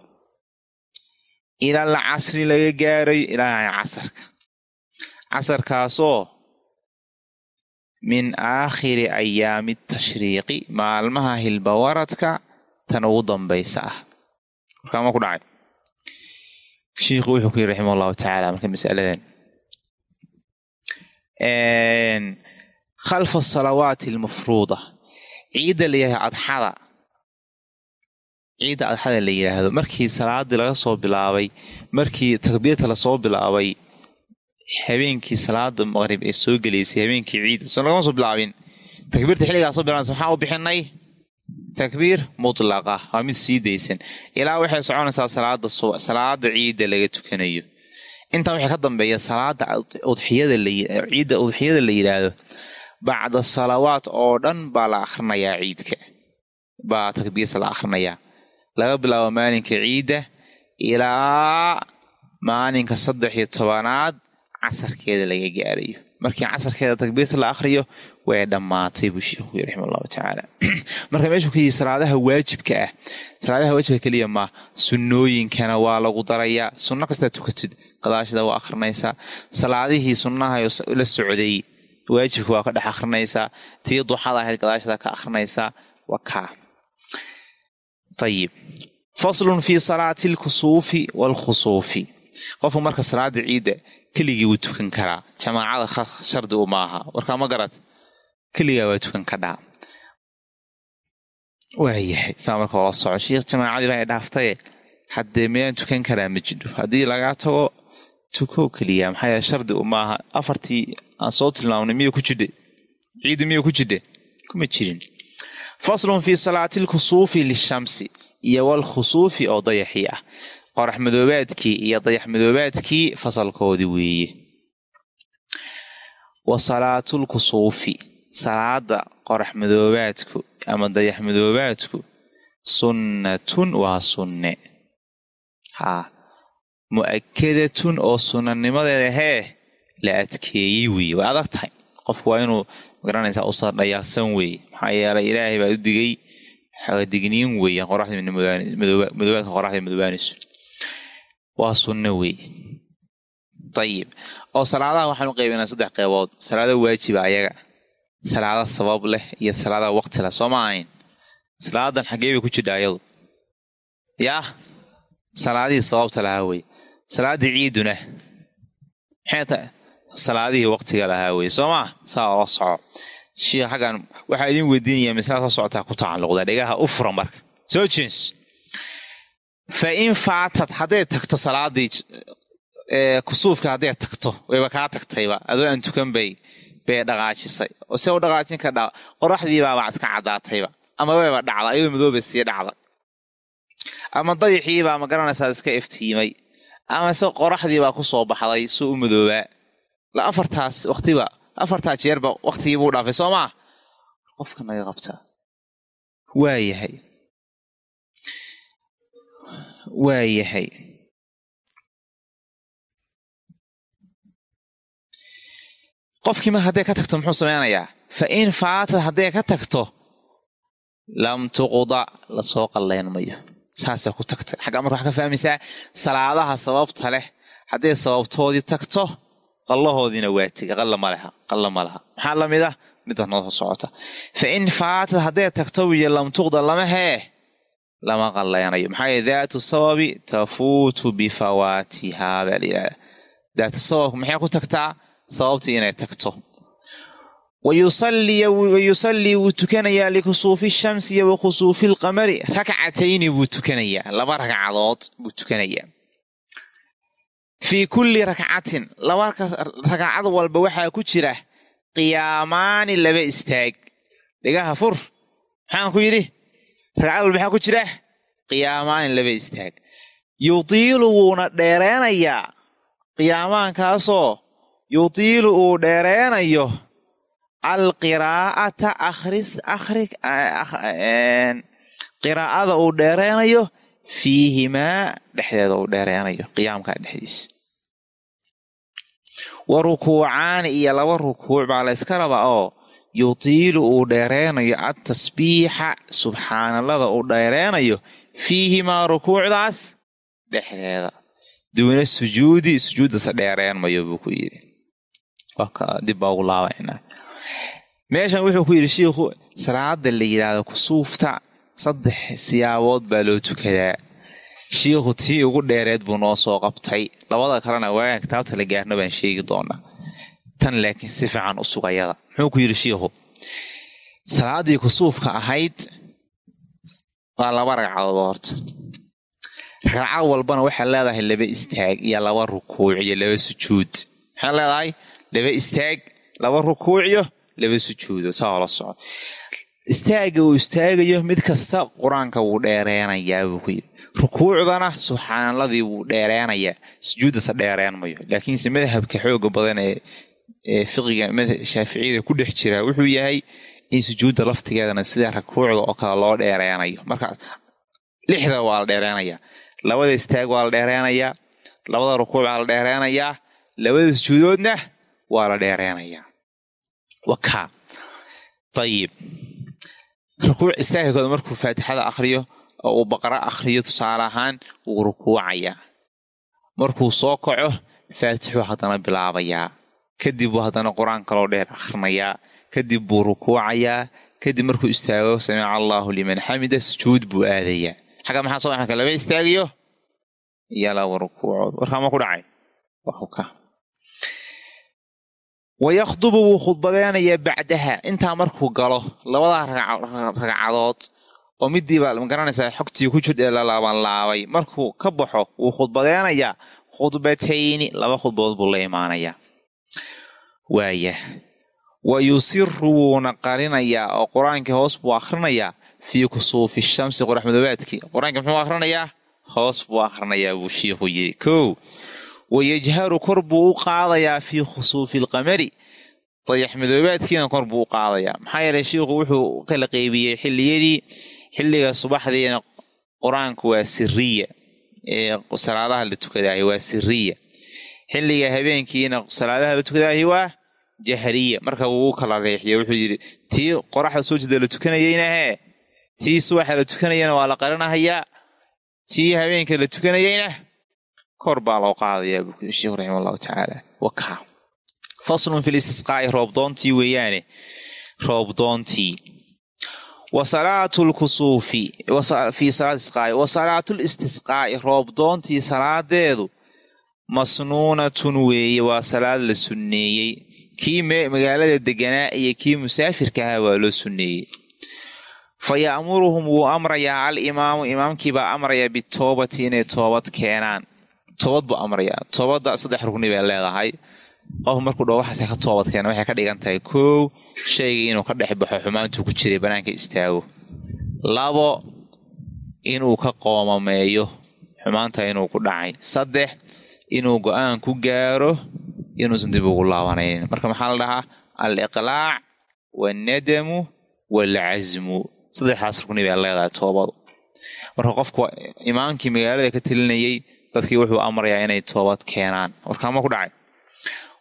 Ilal casri laga gaarayo ilaa casarka. Casarkaasoo min aakhiri ayaami tashriiqi maalmaha hilbawaradka tan ugu dambaysa ah. Warkaama ku dhacay. Shiikhu wuxuu ku yidhi raximah allahu tacaala marka masaladan. Khalfa asalawaati almafruuda ciidda la yidhahdo adxada. Ciidda adxada la yidhaahdo markii salaadii laga soo bilaabay markii takbiirta la soo bilaabay habeenkii salaada maqrib ee soo gelaysay habeenkii ciidda. So lagama soo bilaabin. Takbiirta xilligaa soo bilaabaysa maxaa u bixinay? Takbiir mutlaqa. Waa mid sii daysan. Ilaa waxay soconaysaa salaada salaada ciidda laga tukanayo. Intaa waxay ka dambeeya salaada udxiyada ciidda udxiyada la yidhaahdo bacda salawaat oo dhan baa la akhrinayaa ciidka. Baa takbiirta la akhrinayaa. Laga bilaabo maalinka ciidda ilaa maalinka saddex iyo tobanaad casarkeeda laga gaarayo markii casarkeeda takbiirta la akhriyo way dhammaatay buu sheikhu yii raxima allahu tacaala. (clears throat) Marka meeshuu ka yihi salaadaha waajibka ah salaadaha waajibka keliya ma sunnooyinkana waa lagu darayaa. Sunno kastaa tukatid gadaashada waa akhrinaysaa. Salaadihii sunnaha la socday waajibka waa ka dhex akhrinaysaa tii duxada ahayd gadaashada ka akhrinaysaa waa kaa ayib faslun fii salaati alkusuufi waalkhusuufi qofku marka salaada ciidda keligii wuu tukan karaa. Jamaacada shardi u maaha. Warkaa ma garad? Keligaa waa tukan kadhaa waayahay saa marka oola soco. Shiikh jamaacadii baa dhaaftaye haddee miyaan tukan karaa ma jidho. Haddii lagaa tago tuko keliya maxaa yeele shardi u maaha. Afartii aan soo tilmaamnay miya ku jidhe ciiddi miya ku jidhe kuma jirin. Faslun fii salaati alkusuufi lishamsi iyo walkhusuufi oo dayaxii ah. Qorax madoobaadkii iyo dayax madoobaadkii fasalkoodii weeye. Wa salaatulkusuufi salaada qorax madoobaadku ama dayax madoobaadku sunnatun waa sunne. Haa mu'akadatun oo sunnanimadeeda hee la adkeeyey weeye way adag tahay qofku waa inuu ma garanaysaa usa dhayaalsan weeye maxaa yeelay ilaahay baa u digay digniin weeye qoraxda madoobaadka qoraxda madoobaanayso waa sunno weeye ayib oo salaadaha waxaan u qaybinaa saddex qeybood salaado waajiba ayaga salaado sabab leh iyo salaada waqti leh soo ma ahayn salaadan xaggee bay ku jidha ayadu yaah salaadihii sababta lahaa weye salaaddii ciiduna. Maxay tahay salaadihii waqtiga lahaa weye soo maa saa ola soco. Shiikh xaggan waxaa idin weydiinayaa masalada soo socotaa ku tacalluqda dhegaha u furan marka. Soo jeens fa in faatad hadday tagto salaadii kusuufka hadday tagto wayba kaa tagtayba. Adoo aan tukan bay bay dhaqaajisay. Oo se u dhaqaajin ka dha qoraxdii baaba iska caddaatayba. Ama wayba dhacda ayadoo madooba sii dhacda. Ama dayaxii baa ma garanaysaa iska iftiimay ama se qoraxdii baa ku soo baxday suu u madoobaa la afartaas waqtiba afartaa jeerba waqtigii buu dhaafay soo maa qofka naga qabtaa waayahay waayahay qofkii mar hadday ka tagto muxuu sameynayaa fa in faatad hadday ka tagto lam tuqda la soo qallayn mayo saasay ku tagtay xaggaa marka waxaa ka fahmaysaa salaadaha sababta leh hadday sababtoodii tagto qallahoodiina waa tega qalla ma leha qalla ma laha. Maxaa la mid ah? Midda noo socota. Fa in faatad hadday tagto wiyo lam tuqda lama hee lama qallaynayo maxaa yeele daatu sababi tafuutu bifawaatihaa baa la yidhahda daatu sababku maxay ku tagtaa? Sababtii inay tagto wayusallii wuu tukanayaa likusuufi shamsi iyo wakhusuufi lqamari rakcatayni buu tukanayaa laba ragcadood buu tukanayaa fii kulli rakcatin laba ragcad walba waxaa ku jira qiyaamaani laba istaag dhigaha fur maxaan ku yidhi ragcad walba maxaa ku jira qiyaamaani laba istaag yutiilu wuuna dheereenayaa qiyaamaankaasoo yutiilu uu dheereenayo alqiraa'ata akhris akhri qiraa'ada uu dheereenayo fiihimaa dhexdeeda uu dheereenayo qiyaamkaa dhexdiisa wa rukuucaani iyo laba rukuuc baa layska rabaa oo yutiilu uu dheereenayo adtasbiixa subxaanallada uu dheereenayo fiihimaa rukuucdaas dhexdeeda. Duuna sujuudi sujuuddasa dheereenmayo buu ku yidhi. Dib baa ugu laabaynaa meeshan wuxuu ku yidhi shiikhu salaada la yidhaahdo kusuufta saddex siyaabood baa loo tukadaa. Shiikhu tii ugu dheereed buu noo soo qabtay. Labada kalena waagaan kitaabta la gaarna baan sheegi doonaa. Tan laakiin si fiican u sugayada muxuu ku yidhi shiikhu salaaddii kusuufka ahayd waa laba ragcadood horta. Ragcad walbana waxay leedahay laba istaag iyo laba rukuuc iyo laba sujuud. Maxay leedahay? Laba istaag laba rukuuc iyo laba sujuudo saa la soco istaagga uu istaagayo mid kasta qur'aanka wuu dheereenayaa buu ku yidhi. Rukuucdana subxaanalladii wuu dheereenayaa. Sujuuddasa dheereenmayo laakiinse madhabka xooga badan ee fiqiga shaaficiyada ku dhex jira wuxuu yahay in sujuudda laftigeedana sida rukuucda oo kale loo dheereenayo. Marka lixda waa la dheereenayaa. Labada istaag waa la dheereenayaa. Labada rukuuc waa la dheereenayaa. Labada sujuudoodna waa la dheereenayaa wakaa ayib rukuuc istaagakooda markuu faatixada akhriyo oo uu baqara akhriyo tusaale ahaan wuu rukuucayaa markuu soo kaco faatixuu haddana bilaabayaa. Kadib buu haddana qur'aan kaloo dheer akhrinayaa kadib buu rukuucayaa. Kadib markuu istaago samica allaahu liman xamida sujuud buu aadayaa. Xagga maxaa soo maxka laba istaagiyo iyo laba rukuucood. Warkaama ku dhacay wayakhdubu wuu khudbadeynayaa bacdaha intaa markuu galo labadaa ragcadood oo midiiba ma garanaysaa xogtii ku jir ee la laabanlaabay markuu ka baxo wuu khudbadeynayaa khudbatayni laba khudbadood buu la imaanayaa waaya wa yusiru wuuna qarinayaa oo qur'aankii hoos buu akhrinayaa fii kusuufi shamsi qoraxmadoobaadkii qur'aankii muxuu akhrinayaa hoos buu akhrinayaa buu shiikhu yidhi kow wayajharu kor buu u qaadayaa fii khusuufi alqamari dayaxmadoobaadkiina kor buu u qaadayaa maxaa yeelay shiikhu wuxuu kala qeybiyey xilliyadii xilliga subaxdiina qur'aanku waa siriya ee salaadaha la tukadaahi waa siriya xilliga habeenkiina salaadaha la tukadaahi waa jahriya marka wuu kala reexiya wuxuu yidhi tii qoraxda soo jeeda la tukanayeyna hee tii subaxa la tukanayana waa la qarinahayaa tii habeenka la tukanayeyna kor baa loo qaadayaa buu kuyiri sheikhu raxima allahu tacaala wakaa faslun fi listisqaa'i roobdoontii weeyaane? Roobdoontii wa salaatu lkusuufi fii salaati isqaa'i wa salaatu listisqaa'i roobdoontii salaadeedu masnuunatun weeye waa salaad la sunneeyey. Kii magaalada deganaa iyo kii musaafirka ahaa waa loo sunneeyey. Fa ya'muruhum wuu amrayaa al imaamu imaamkiibaa amraya bitoobati inay toobad keenaan toobad buu amrayaa toobadda saddex rugni bay leedahay. Qof markuu dhaho waxaase ka toobad keena waxay ka dhigan tahay koow shaygii inuu ka dhex baxo xumaantuu ku jiray bannaanka istaago. Labo inuu ka qoomameeyo xumaanta inuu ku dhacay. Saddex inuu go'aan ku gaaro inuusan dib ugu laabanaynin. Marka maxaa la dhahaa? Al iqlaac waalnadamu waalcasmu saddexdaas rugni bay leedahay toobadu. Marka qofku imaamkii magaalada ka telinayey dadkii wuxuu amrayaa inay toobad keenaan. Warkaama ku dhacay.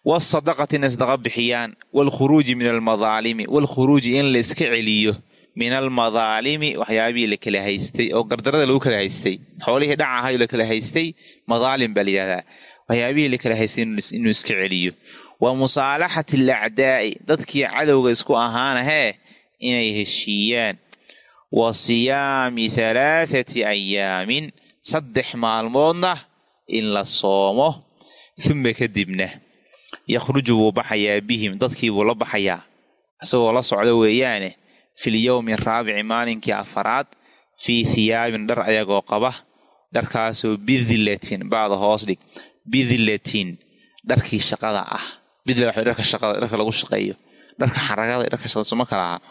Waasadaqati inay sadaqa bixiyaan. Waalkhuruuji min almadaalimi waalkhuruuji in la iska celiyo. Min almadaalimi waxyaabihii la kala haystay oo gardarada lagu kala haystay. Xoolihii dhac ahayo la kala haystay. Madaalim baa la yidhahdaa. Waxyaabihii la kala haystay inuu iska celiyo. Wa musaalaxati alacdaa'i dadkii cadowga isku ahaana hee inay heshiiyaan. Wa siyaami halaathati ayaamin saddex maalmoodna in la soomo uma kadibna yakhruju wuu baxayaa bihim dadkiibuu la baxayaa. Isagoo la socda weeyaane fil yowmi raabici maalinkii afaraad fii thiyaabin dhar ayagoo qaba dharkaasoo bidilatin bacda hoos dhig bidilatin dharkii shaqada ah. Bidla waxa dharka shaqada dharka lagu shaqeeyo. Dharka xaragada dharka shaqada suma kala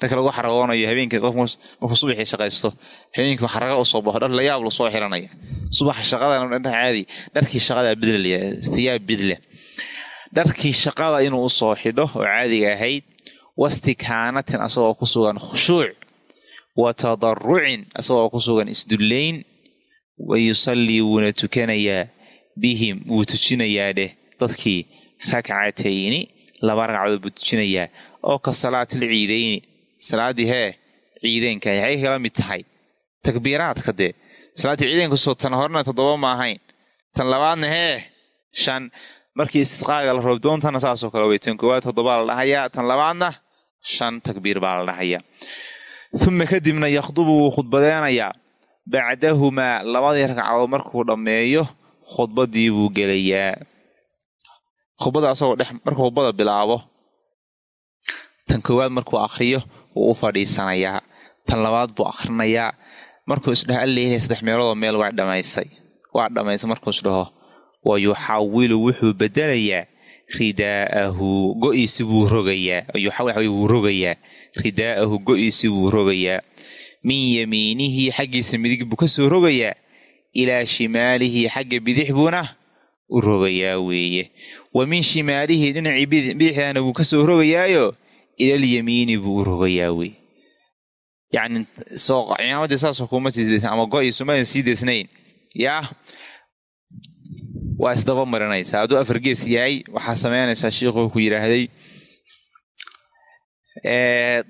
aha dharka lagu xaragoonayo habeenkii markuu subaxii shaqaysto habeenkii xaraga u soo baxo dhar la yaab lu soo xiranaya subaxa shaqadana caadi dharkii shaqada bidla thiyaab bidla dharkii shaqada inuu u soo xidho oo caadiga ahayd wastikaanatin asagoo ku sugan khushuuc wa tadarucin asagoo ku sugan isdullayn wa yusallii wuuna tukanayaa bihim wuu tujinayaa dheh dadkii rakcatayni laba ragcadood buu tujinayaa oo ka salaatil ciidayni salaaddii hee ciideenka waxay kala mid tahay. Takbiiraadka dee salaaddii ciideenkusoo tan horena toddoba ma ahayn. Tan labaadna hee shan markii istisqaaga la roobdoontana saasoo kale wey tan koowaad toddobaa la dhahayaa tan labaadna shan takbiir baa la dhahayaa. Uma kadibna yakhdubu wuu khudbadeenayaa. Bacdahumaa labadii ragcadood markuu dhammeeyo khudbadii buu gelayaa. Khudbada asagoo dhex markuu khudbada bilaabo tan koowaad markuu akhriyo wuu u fadhiisanayaa. Tan labaad buu akhrinayaa. Markuu isdheh alleeyahay saddex meeloodoo meel waa dhamaysay. Waa dhammaysay markuu isdhaho wa yuxawilu wuxuu bedelayaa ridaa'ahu go-iisi buu rogayaa. Yuxawil wuu rogayaa ridaa'ahu go-iisi buu rogayaa. Min yamiinihi xaggiisa midig buu ka soo rogayaa. Ilaa shimaalihi xagga bidix buuna u rogayaa weeye. Wa min shimaalihi dhinacii bidixdana wuu ka soo rogayaayo ilalyamiini buu rogayaa weye yacni soo cimaamadii saasoo kuma sii ama go-i sumadan sii desnayn yaa waa isdaba marinaysaa hadduu afargees yahay waxaa samaynaysaa shiikhuu ku yidhaahday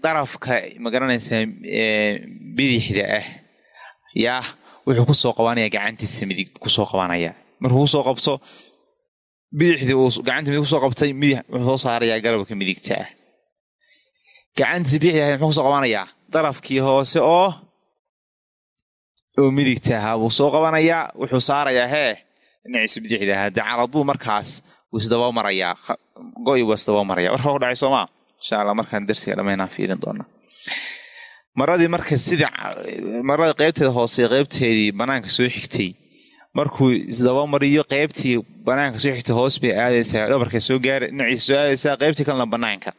darafka ma garanaysaa bidixda ah yaa wuxuu ku soo qabanayaa gacantiisa midig ku soo qabanaya markuu ku soo qabto bidixdii uu gacanta midig ku soo qabtay midix wuxuu soo saarayaa garabka midigta ah gacantiisa bidixda ahayd muxuu ku soo qabanayaa? Darafkii hoose oo oo midigta ahaa buu soo qabanayaa. Wuxuu saarayaa hee dhinaciisa bidixda ahaa dee caladuu markaas wuu isdaba marayaa. Go-i buu isdaba maraya warka ku dhacay soomaa insha allah markaan darsiga dhammaynaan fiirin doonaa maradii marka sida marada qeybteeda hoose qeybteedii banaanka soo xigtay markuu isdaba mariyo qeybtii banaanka soo xigtay hoos bay aadaysaa dhabarka soo gaara dhinaciisa soo aadaysaa qeybtii kalena banaanka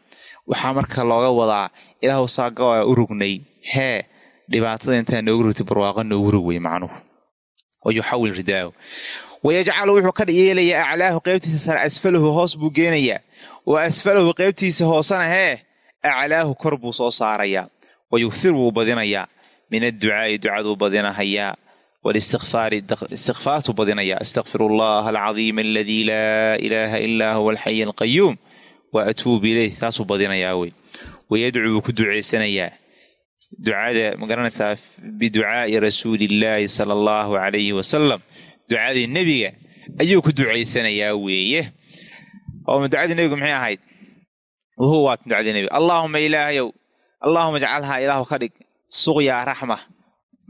waxaa marka looga wadaa ilaahu saaga u rugnay. Hee dhibaatada intaa noogu rugtay barwaaqo noogu rug wey macnuhu wa yuxawil ridaahu. Wayajcalu wuxuu ka yeelayaa aclaahu qeybtiisa sare asfalahu hoos buu geenayaa. Wa asfalahu qeybtiisa hoosena hee aclaahu kor buu soo saarayaa. Wa wuu badinayaa. Min adducaa'i ducaduu badinahayaa. Walistikfaari istikfaartuu badinayaa. Astakfiru allaha alcadiima aladii laa ilaaha ilaa huwa alxay alqayuum wa atuubu ileyh taasuu badinayaa wey wayadcuu wuu ku ducaysanayaa ducada ma garanaysaa biducaa'i rasuulillaahi sala allahu calayhi wasalam ducadii nebiga ayuu ku ducaysanayaa weeye oo ducadii nebigu maxay ahayd wahuwa waat ducadii nebiga allaahuma ilaahayow allaahuma jcalhaa ilaahu ka dhig suqyaa raxma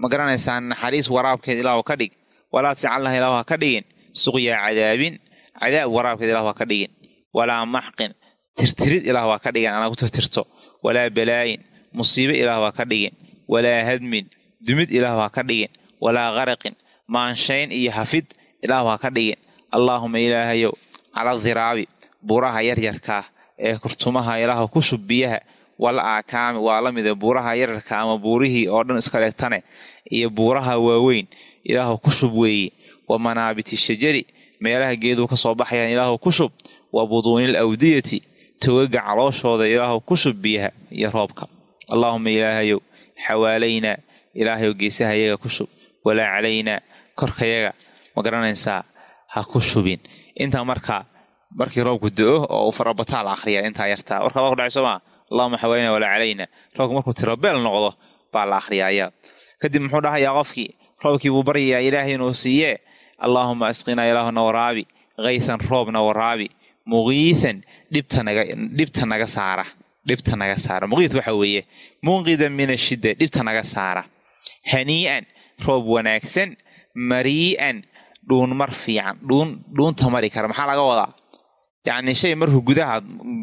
ma garanaysaa naxariis waraabkeed ilaahu ka dhig walaa tajcalnaha ilaahu ha ka dhigin suqyaa cadaabin cadaab waraabkeed ilaahu ha ka dhigin walaa maxqin tirtirid ilaahu ha ka dhigin anaa tirtirto. Walaa balaayin musiibe ilaahu ha ka dhigin walaa hadmin dumid ilaahu ha ka dhigin walaa qaraqin maanshayn iyo hafid ilaahu ha ka dhigin allaahuma ilaahayow cala diraabi buuraha yaryarkaa ee kurtumaha ilaahu ku shub biyaha. Wala aakaami waa la mida buuraha yaryarka ama buurihii oo dhan iska dhegtane iyo buuraha waaweyn ilaahu ku shub weeye wa manaabiti shajari meelaha geeduu ka soo baxayaan ilaahu ku shub. Wa buduunil awdiyati togaga calooshooda ilaahu ku shub biyaha iyo roobka allaahuma ilaahayow xawaalaynaa ilaahayow geesaha yaga ku shub walaa calaynaa korkayaga ma garanaysaa ha ku shubin intaa markaa markii roobku do-o oo uu farabataa la akhriyaa intaa yartaa warkaa waa ku dhacay soomaa allahuma xawaalayna walaa calayna roobku markuu tirobeel noqdo baa la akhriyaaya kadib muxuu dhahayaa qofkii roobkii buu baryayaa ilaahay inuu siiyee allaahuma asqinaa ilaahuna waraabi kaysan roobna waraabi muqiisan dhibta naga saara dhibta naga saara muqiid waxa weeye munqidan min ashidda dhibta naga saara hanii'an roob wanaagsan marii'an dhuunmar fiican dhuunta mari kara maxaa laga wadaa yacni shay markuu gudaha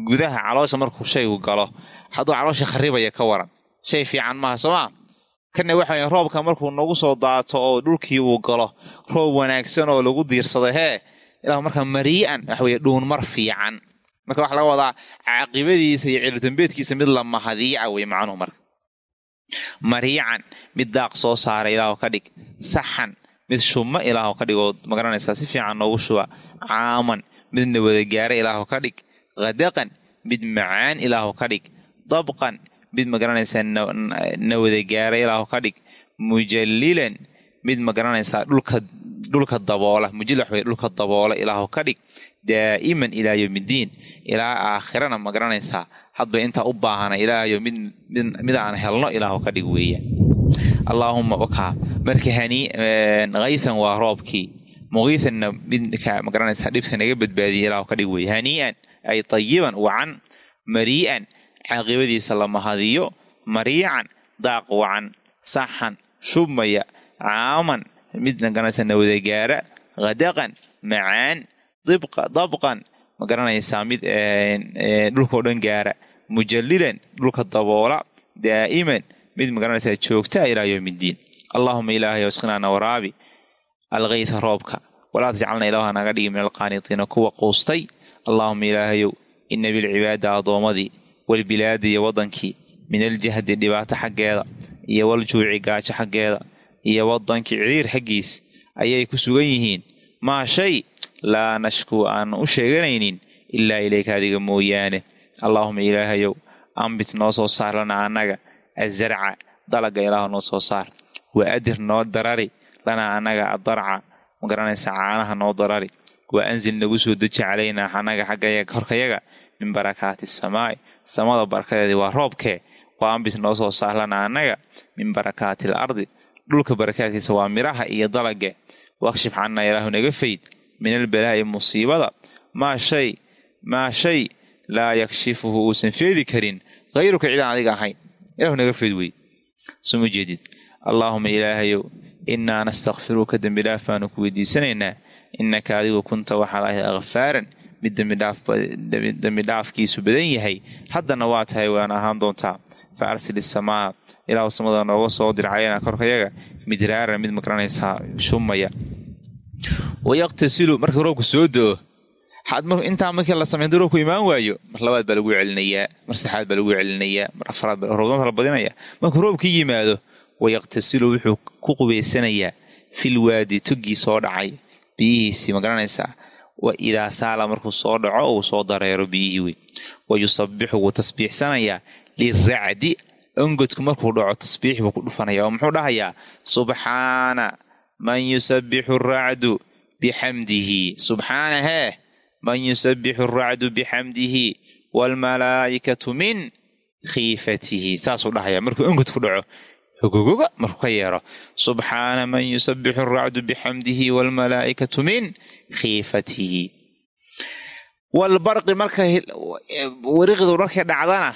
gudaha caloosha markuu shaygu galo hadduu caloosha kharibaya ka waran shay fiican maaha soo maa kana waxa weye roobka markuu nagu soo daato oo dhulkii uu galo roob wanaagsan oo lagu diirsado hee ilaa markaa marii'an waxa weye dhuunmar fiican. Marka waxa laga wadaa caaqibadiisa iyo cirdambeedkiisa mid la mahadiica wey macnuhu marka. Mariican mid daaq soo saara ilaahu ka dhig. Saxan mid shumma ilaahu ka dhig oo ma garanaysaa si fiican noogu shuba. Caaman midna wadagaara ilaahu ka dhig. Khadaqan mid macaan ilaahu ka dhig. Dabqan mid ma garanaysaa na wadagaara ilaahu ka dhig. Mujallilan mid ma garanaysaa dhulka dhulka daboola wey dhulka daboola ilaahu ka dhig daa'iman ilaa yowmiddiin ilaa aakhirana ma garanaysaa hadba intaa u baahana ilaahayo mid aan helno ilaahu ka dhig weeyaan. Allaahumma wakaa marka hani haysan waa roobkii muqiisanna midka ma garanaysaa dhibta naga badbaadiya ilaahu ka dhig weeye hanii'an ay tayiban wacan marii'an caaqibadiisa la mahadiyo mariican daaq wacan saxan shubmaya caaman mid ma garanaysaa nawadagaara khadaqan macaan dabqan. Ma garanaysaa mid dhulkao dhan gaara. Mujallilan dhulka daboola daa'iman. Mid ma garanaysaa joogtaa ilaa yowmiddiin allaahuma ilaahay isqinaana waraabi. Alkaysa roobka. Walaa tajcalna ilaaha naga dhigi min alqaanitiina kuwa quustay. Allaahuma ilaahayow ina bilcibaada addoommadii walbilaadi iyo waddankii min aljahdi dhibaato xaggeeda iyo waljuuci gaajo xaggeeda iyo waddankii ciriir xaggiis ayay ku sugan yihiin. Maa shay laa nashkuu aan u sheeganaynin ilaa ilayka adiga mooyaane. Allaahuma ilaahayow ambit noo soo saar lana annaga. Azarca dalaga ilaah noo soo saar. Wa adir noo darari lanaa annaga adarca. Ma garanaysa caanaha noo darari. Wa anzil nagu soo deji calaynaa annaga xaggayaga korkayaga min barakaati asamaa'i samada barakadeedii waa roobkee waa ambit noo soo saar lanaa annaga min barakaati al ardi dhulka barakaadkiisa waa midhaha iyo dalage wakshif cannaa ilaahu naga fayd min albalaa'i musiibada. Maa shay maa shay laa yakshifuhu uusan feedi karin. Hayruka cidaan adiga ahayn. Ilahu naga feed wey suma jeedid. Allaahuma ilaahayow innaa nastakfiruka dembi dhaaf baanu ku weydiisanaynaa. Innaka adigu kunta waxaad ahayd akfaaran mid dembi dhaafkiisu badan yahay. Haddana waa tahay waan ahaan doontaa. Fa arsil isamaa ilaahu samada nooga soo dir caleynaa korkayaga midraaran mid ma garanaysaa shumaya. Wayaqtasilu marka roobku soo do-o intaa markii la haddii roobku imaan waayo mar labaad baa lagu celinayaa mar saxaad baa lagu celinayaa mar afraad roobdoonta la badinaya. Markuu roobkii yimaado wayaqtasilu wuxuu ku qubaysanayaa fil waadi togii soo dhacay biyihiisii ma garanaysaa wa idaa saala markuu soo dhaco uu soo dareero biyihii wey wa yusabixu wuu tasbiixsanayaa liracdi ongodku markuu dhaco tasbiix buu ku dhufanaya oo muxuu dhahayaa subxaana man yusabixu racdu bixamdihi subxaana hee man yusabixu aracdu bixamdihi waalmalaa'ikatu min khiifatihi. Saasuu dhahaya markuu ongodku dhaco hogogoga markuu ka yeero subxaana man yusabixu aracdu bixamdihi waalmalaa'ikatu min khiifatihi. Walbarqi marka wariqdu markay dhacdana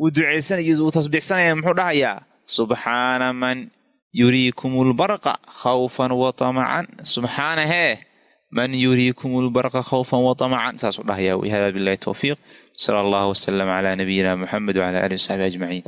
wuu ducaysanay wuu tasbiixsanaya muxuu dhahayaa subxaana man yuriikum lbarqa khawfan wa tamacan subxaana hee man yuriikum lbarqa khawfan wa tamacan saasuu dhahayaa wy hada bilahi towfiiq sala allahu wasalam calaa nabiyina muxamed wcala alihi wasaxbi ajmaciin